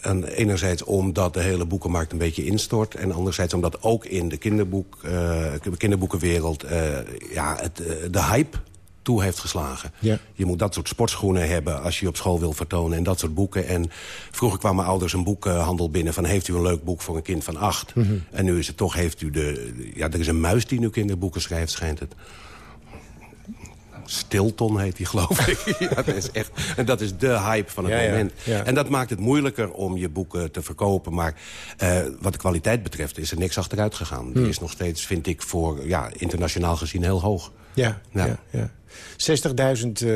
S22: en enerzijds omdat de hele boekenmarkt een beetje instort... en anderzijds omdat ook in de kinderboek, eh, kinderboekenwereld... eh, ja, het, eh, de hype toe heeft geslagen.
S10: Ja.
S22: Je moet dat soort sportschoenen hebben als je op school wil vertonen... en dat soort boeken. En vroeger kwamen ouders een boekhandel binnen... van heeft u een leuk boek voor een kind van acht?
S10: Mhm.
S22: En nu is het toch, heeft u de... Ja, er is een muis die nu kinderboeken schrijft, schijnt het. Stilton heet die, geloof ik. ja, dat is echt, en dat is de hype van het
S10: Ja,
S22: moment.
S10: ja.
S22: En dat maakt het moeilijker om je boeken te verkopen. Maar eh, wat de kwaliteit betreft is er niks achteruit gegaan. Die is nog steeds, vind ik, voor ja, internationaal gezien heel hoog.
S10: Ja,
S22: Ja.
S10: ja. Ja, 60.000 eh,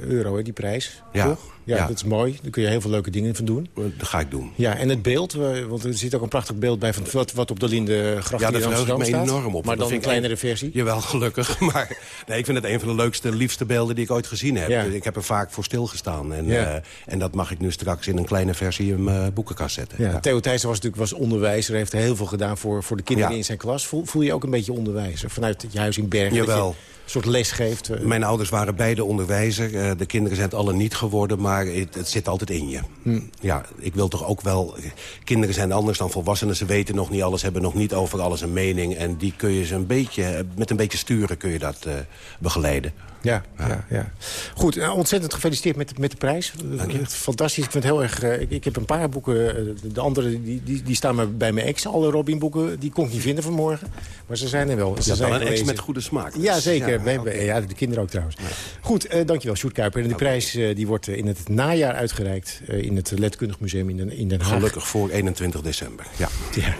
S10: euro, hè, die prijs.
S22: Ja,
S10: Toch? Ja,
S22: ja.
S10: dat is mooi. Daar kun je heel veel leuke dingen van doen.
S22: Dat ga ik doen.
S10: Ja, en het beeld, eh, want er zit ook een prachtig beeld bij... van wat, wat op de Linde gracht
S22: Ja,
S10: in
S22: verheug ik
S10: Amsterdam staat.
S22: enorm op.
S10: Maar
S22: Dat
S10: dan een kleinere
S22: een-
S10: versie.
S22: Jawel, gelukkig. Maar nee, ik vind het een van de leukste, liefste beelden die ik ooit gezien heb.
S10: Ja.
S22: Ik heb er vaak voor stilgestaan. En,
S10: Ja.
S22: eh, en dat mag ik nu straks in een kleine versie in mijn boekenkast zetten.
S10: Ja, Theo Thijssen was natuurlijk was onderwijzer. heeft heel veel gedaan voor, voor de kinderen in zijn klas. Voel, voel je ook een beetje onderwijzer? Vanuit je huis in Bergen? dat
S22: Jawel.
S10: Een soort les geeft? eh,
S22: Mijn ouders waren beide onderwijzer. Eh, de kinderen zijn het alle niet geworden, maar het, het zit altijd in je.
S10: Hm.
S22: Ja, ik wil toch ook wel... Kinderen zijn anders dan volwassenen. Ze weten nog niet alles, hebben nog niet over alles een mening. En die kun je ze een beetje, met een beetje sturen kun je dat eh, begeleiden.
S10: Ja, ja. ja, Goed, nou, ontzettend gefeliciteerd met, met de prijs. Fantastisch. Ik vind het heel erg... eh, ik, ik heb een paar boeken. eh, de andere die, die, die staan maar bij mijn ex. Alle Robin-boeken. Die kon ik niet vinden vanmorgen. Maar ze zijn er wel. Ze
S22: hebt
S10: zijn
S22: wel een ex met goede smaak. dus.
S10: Ja, zeker.
S22: Ja,
S10: ja, de kinderen ook trouwens. Goed, eh, dankjewel, Sjoerd Kuiper. En de prijs die wordt in het najaar uitgereikt... in het Letkundig Museum in Den, in Den Haag.
S22: Gelukkig voor 21 december. Ja.
S10: Ja.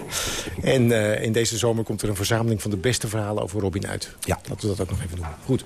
S10: En in deze zomer komt er een verzameling van de beste verhalen over Robin uit.
S22: Ja.
S10: Laten we dat ook nog even doen. Goed.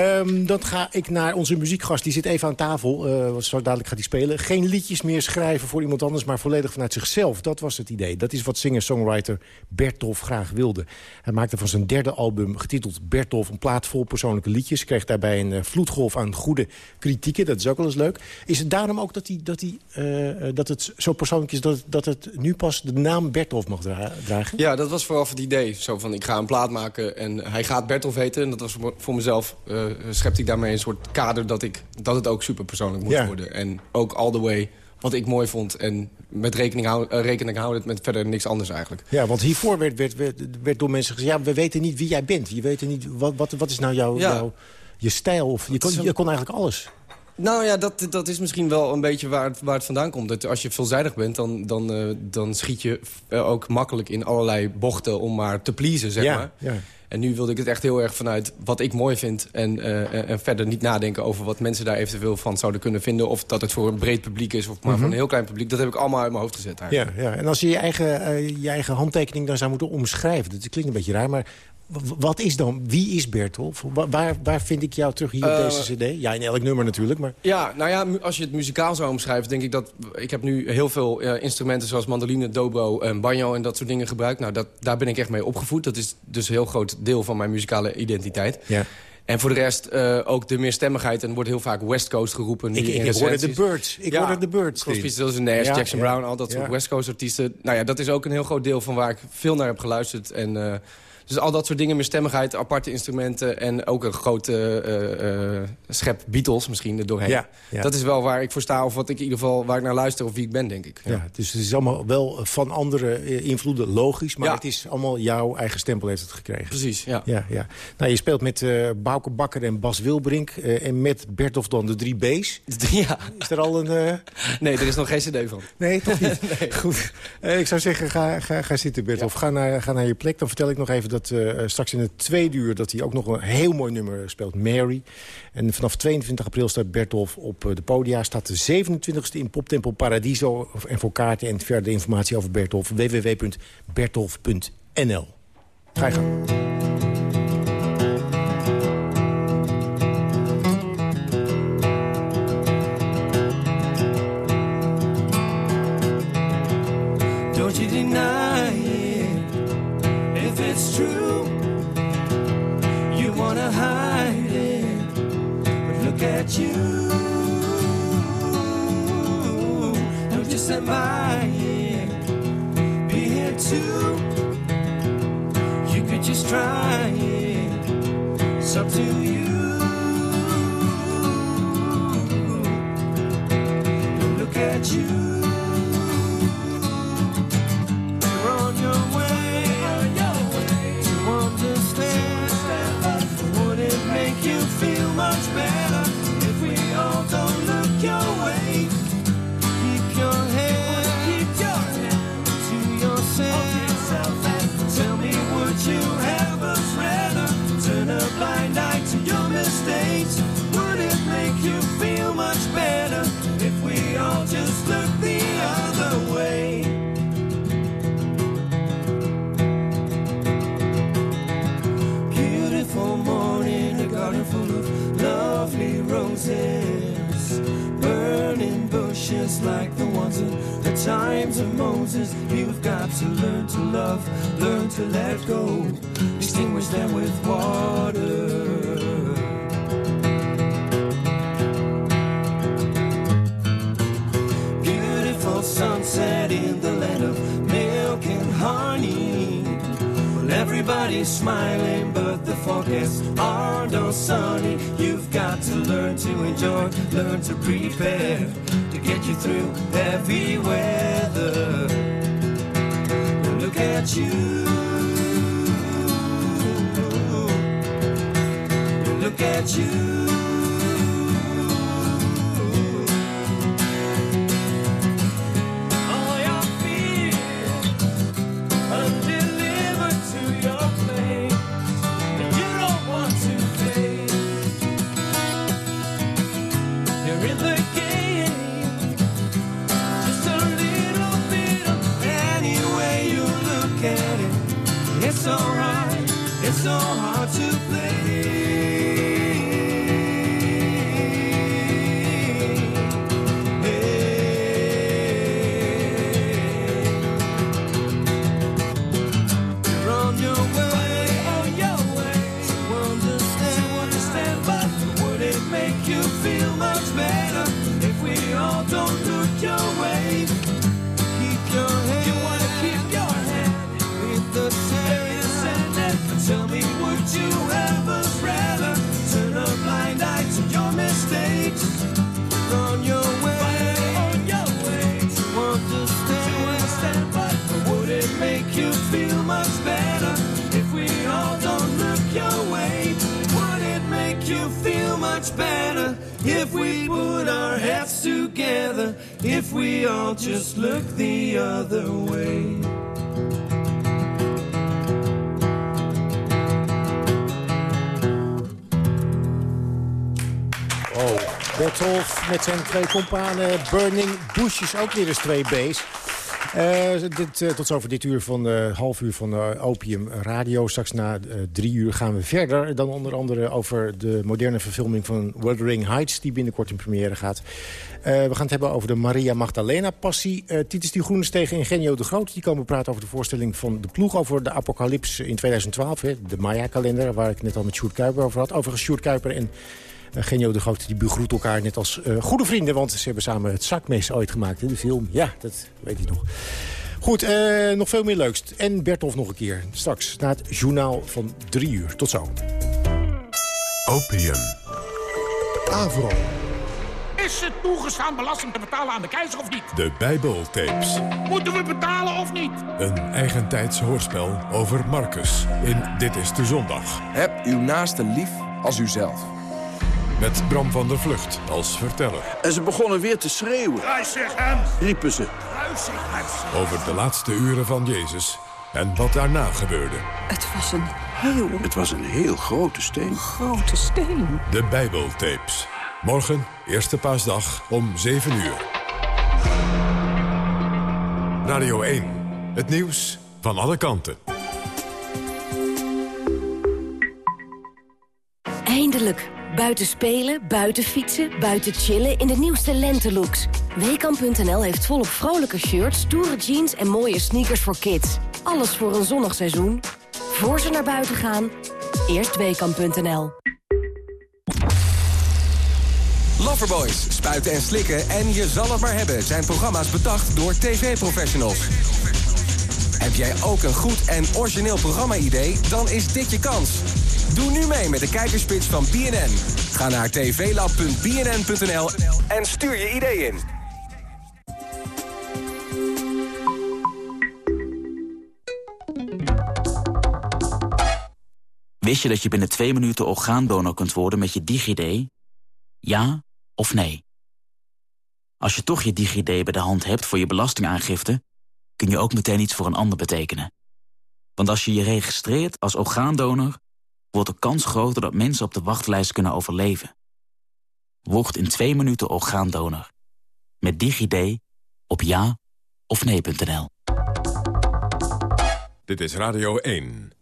S10: Ehm, dan ga ik naar onze muziekgast. Die zit even aan tafel. eh, want zo dadelijk gaat hij spelen. Geen liedjes meer schrijven voor iemand anders, maar volledig vanuit zichzelf. Dat was het idee. Dat is wat singer-songwriter Bertolf graag wilde. Hij maakte van zijn derde album, getiteld Bertolf... een plaat vol persoonlijke liedjes. Kreeg daarbij een eh, vloedgolf aan goede kritieken. Dat is ook wel eens leuk. Is het daarom ook dat, hij, dat, hij, eh, eh, dat het zo persoonlijk is... Dat, dat het nu pas de naam Bertolf mag dra- dragen?
S25: Ja, dat was vooraf het idee. Zo van, ik ga een plaat maken en hij gaat Bertolf heten. En dat was voor- mezelf, eh schepte ik daarmee een soort kader... dat, ik, dat het ook super persoonlijk moest
S10: Ja.
S25: worden. En ook all the way wat ik mooi vond. En met rekening, hou, eh, rekening houden met verder niks anders eigenlijk.
S10: Ja, want hiervoor werd, werd, werd, werd door mensen gezegd... ja, we weten niet wie jij bent. Je weet niet, wat, wat, wat is nou jouw,
S25: Ja.
S10: jouw je stijl? Of, je, kon, je kon eigenlijk alles.
S25: Nou ja, dat, dat is misschien wel een beetje waar het, waar het vandaan komt. Dat als je veelzijdig bent, dan, dan, eh, dan schiet je eh, ook makkelijk in allerlei bochten... om maar te pleasen, zeg
S10: Ja,
S25: maar.
S10: ja.
S25: En nu wilde ik het echt heel erg vanuit wat ik mooi vind... En, eh, en- en verder niet nadenken over wat mensen daar eventueel van zouden kunnen vinden... of dat het voor een breed publiek is of maar
S10: Mhm.
S25: voor een heel klein publiek. Dat heb ik allemaal uit mijn hoofd gezet
S10: Ja,
S25: eigenlijk.
S10: ja, en als je je eigen, eh, je eigen handtekening dan zou moeten omschrijven... dat klinkt een beetje raar, maar wat is dan... wie is Bertolf? Wa- Waar, waar vind ik jou terug hier op
S25: Eh,
S10: deze cd? Ja, in elk nummer natuurlijk, maar...
S25: Ja, nou ja, als je het muzikaal zou omschrijven... denk ik dat... Ik heb nu heel veel eh, instrumenten zoals mandoline, dobro en banjo... en dat soort dingen gebruikt. Nou, dat, daar ben ik echt mee opgevoed. Dat is dus een heel groot deel van mijn muzikale identiteit.
S10: Ja.
S25: En voor de rest eh, ook de meerstemmigheid. En wordt heel vaak West Coast geroepen.
S10: Ik, ik, ik hoorde de. Birds. Ik
S25: Ja,
S10: hoorde de Birds.
S25: Crosby. Stills Nash,
S10: Ja,
S25: Jackson
S10: ja.
S25: Brown, al dat soort. West Coast artiesten. Nou ja, dat is ook een heel groot deel van waar ik veel naar heb geluisterd. En, dus al dat soort dingen, meer stemmigheid, aparte instrumenten... en ook een grote eh, eh, schep Beatles misschien er doorheen.
S10: Ja, ja.
S25: Dat is wel waar ik voor sta, of wat ik in ieder geval waar ik naar luister... of wie ik ben, denk ik.
S10: Ja, dus het is allemaal wel van andere eh, invloeden logisch... maar het is allemaal jouw eigen stempel heeft het gekregen.
S25: Precies, ja.
S10: Ja, ja. Nou, je speelt met eh Bouke Bakker en Bas Wilbrink... en met Bertolf dan de drie B's.
S25: Ja.
S10: Is er al een...
S25: Nee, er is nog geen cd van.
S10: Nee, toch niet? Goed. Ik zou zeggen, ga, ga, ga zitten, Bertolf. Ga, naar, ga naar je plek. Dan vertel ik nog even dat eh, straks in het tweede uur... dat hij ook nog een heel mooi nummer speelt, Mary. En vanaf 22 april staat Bertolf op eh, de podia. Staat de 27e in Poptempel Paradiso. En voor kaarten en verder informatie over Bertolf... www.bertolf.nl. Ga je gang.
S12: True. You wanna hide it, but look at you. Don't just it. Be here too. You could just try it. It's up to you. Look at you.
S10: Kompanen Burning Bushes, ook weer eens twee B's. Eh, dit, eh, tot zover dit uur van uh, half uur van eh, Opium Radio. Straks na eh, drie uur gaan we verder. Dan onder andere over de moderne verfilming van Wuthering Heights... die binnenkort in première gaat. Eh, we gaan het hebben over de Maria Magdalena-passie. Uh, Titus die Groenes tegen Ingenio de Groot. Die komen praten over de voorstelling van de ploeg... over de apocalyps in 2012, hè, de Maya-kalender... waar ik net al met Sjoerd Kuiper over had. Overigens Sjoerd Kuiper en uh, Genio de Groot die begroet elkaar net als uh, goede vrienden... want ze hebben samen het zakmes ooit gemaakt in de film. Ja, dat weet ik nog. Goed, uh, nog veel meer leuks. En Bertolf nog een keer. Straks na het journaal van drie uur. Tot zo.
S1: Opium.
S26: Avro. Is het toegestaan belasting te betalen aan de keizer of niet?
S1: De Bijbeltapes.
S26: Moeten we betalen of niet?
S1: Een eigentijds hoorspel over Marcus in Dit is de Zondag.
S27: Heb uw naaste lief als uzelf.
S1: Met Bram van der Vlucht als verteller.
S27: En ze begonnen weer te schreeuwen.
S26: Kruisig hem!
S27: Riepen ze.
S26: Kruisig hem!
S1: Over de laatste uren van Jezus en wat daarna gebeurde.
S28: Het was een heel...
S27: Het was een heel grote steen.
S28: Grote steen.
S1: De Bijbeltapes. Morgen, eerste paasdag, om 7 uur. Radio 1. Het nieuws van alle kanten.
S29: Eindelijk. Buiten spelen, buiten fietsen, buiten chillen in de nieuwste lentelooks. Weekamp.nl heeft volop vrolijke shirts, stoere jeans en mooie sneakers voor kids. Alles voor een zonnig seizoen. Voor ze naar buiten gaan, eerst Weekamp.nl.
S30: Loverboys, Spuiten en Slikken en Je zal het maar hebben... zijn programma's bedacht door tv-professionals. Heb jij ook een goed en origineel programma-idee? Dan is dit je kans. Doe nu mee met de kijkerspits van BNN. Ga naar tvlab.bnn.nl en stuur je idee in.
S31: Wist je dat je binnen twee minuten orgaandonor kunt worden met je DigiD? Ja of nee? Als je toch je DigiD bij de hand hebt voor je belastingaangifte... kun je ook meteen iets voor een ander betekenen. Want als je je registreert als orgaandonor... wordt de kans groter dat mensen op de wachtlijst kunnen overleven. Word in twee minuten orgaandonor. Met DigiD op ja of nee.nl.
S1: Dit is Radio 1.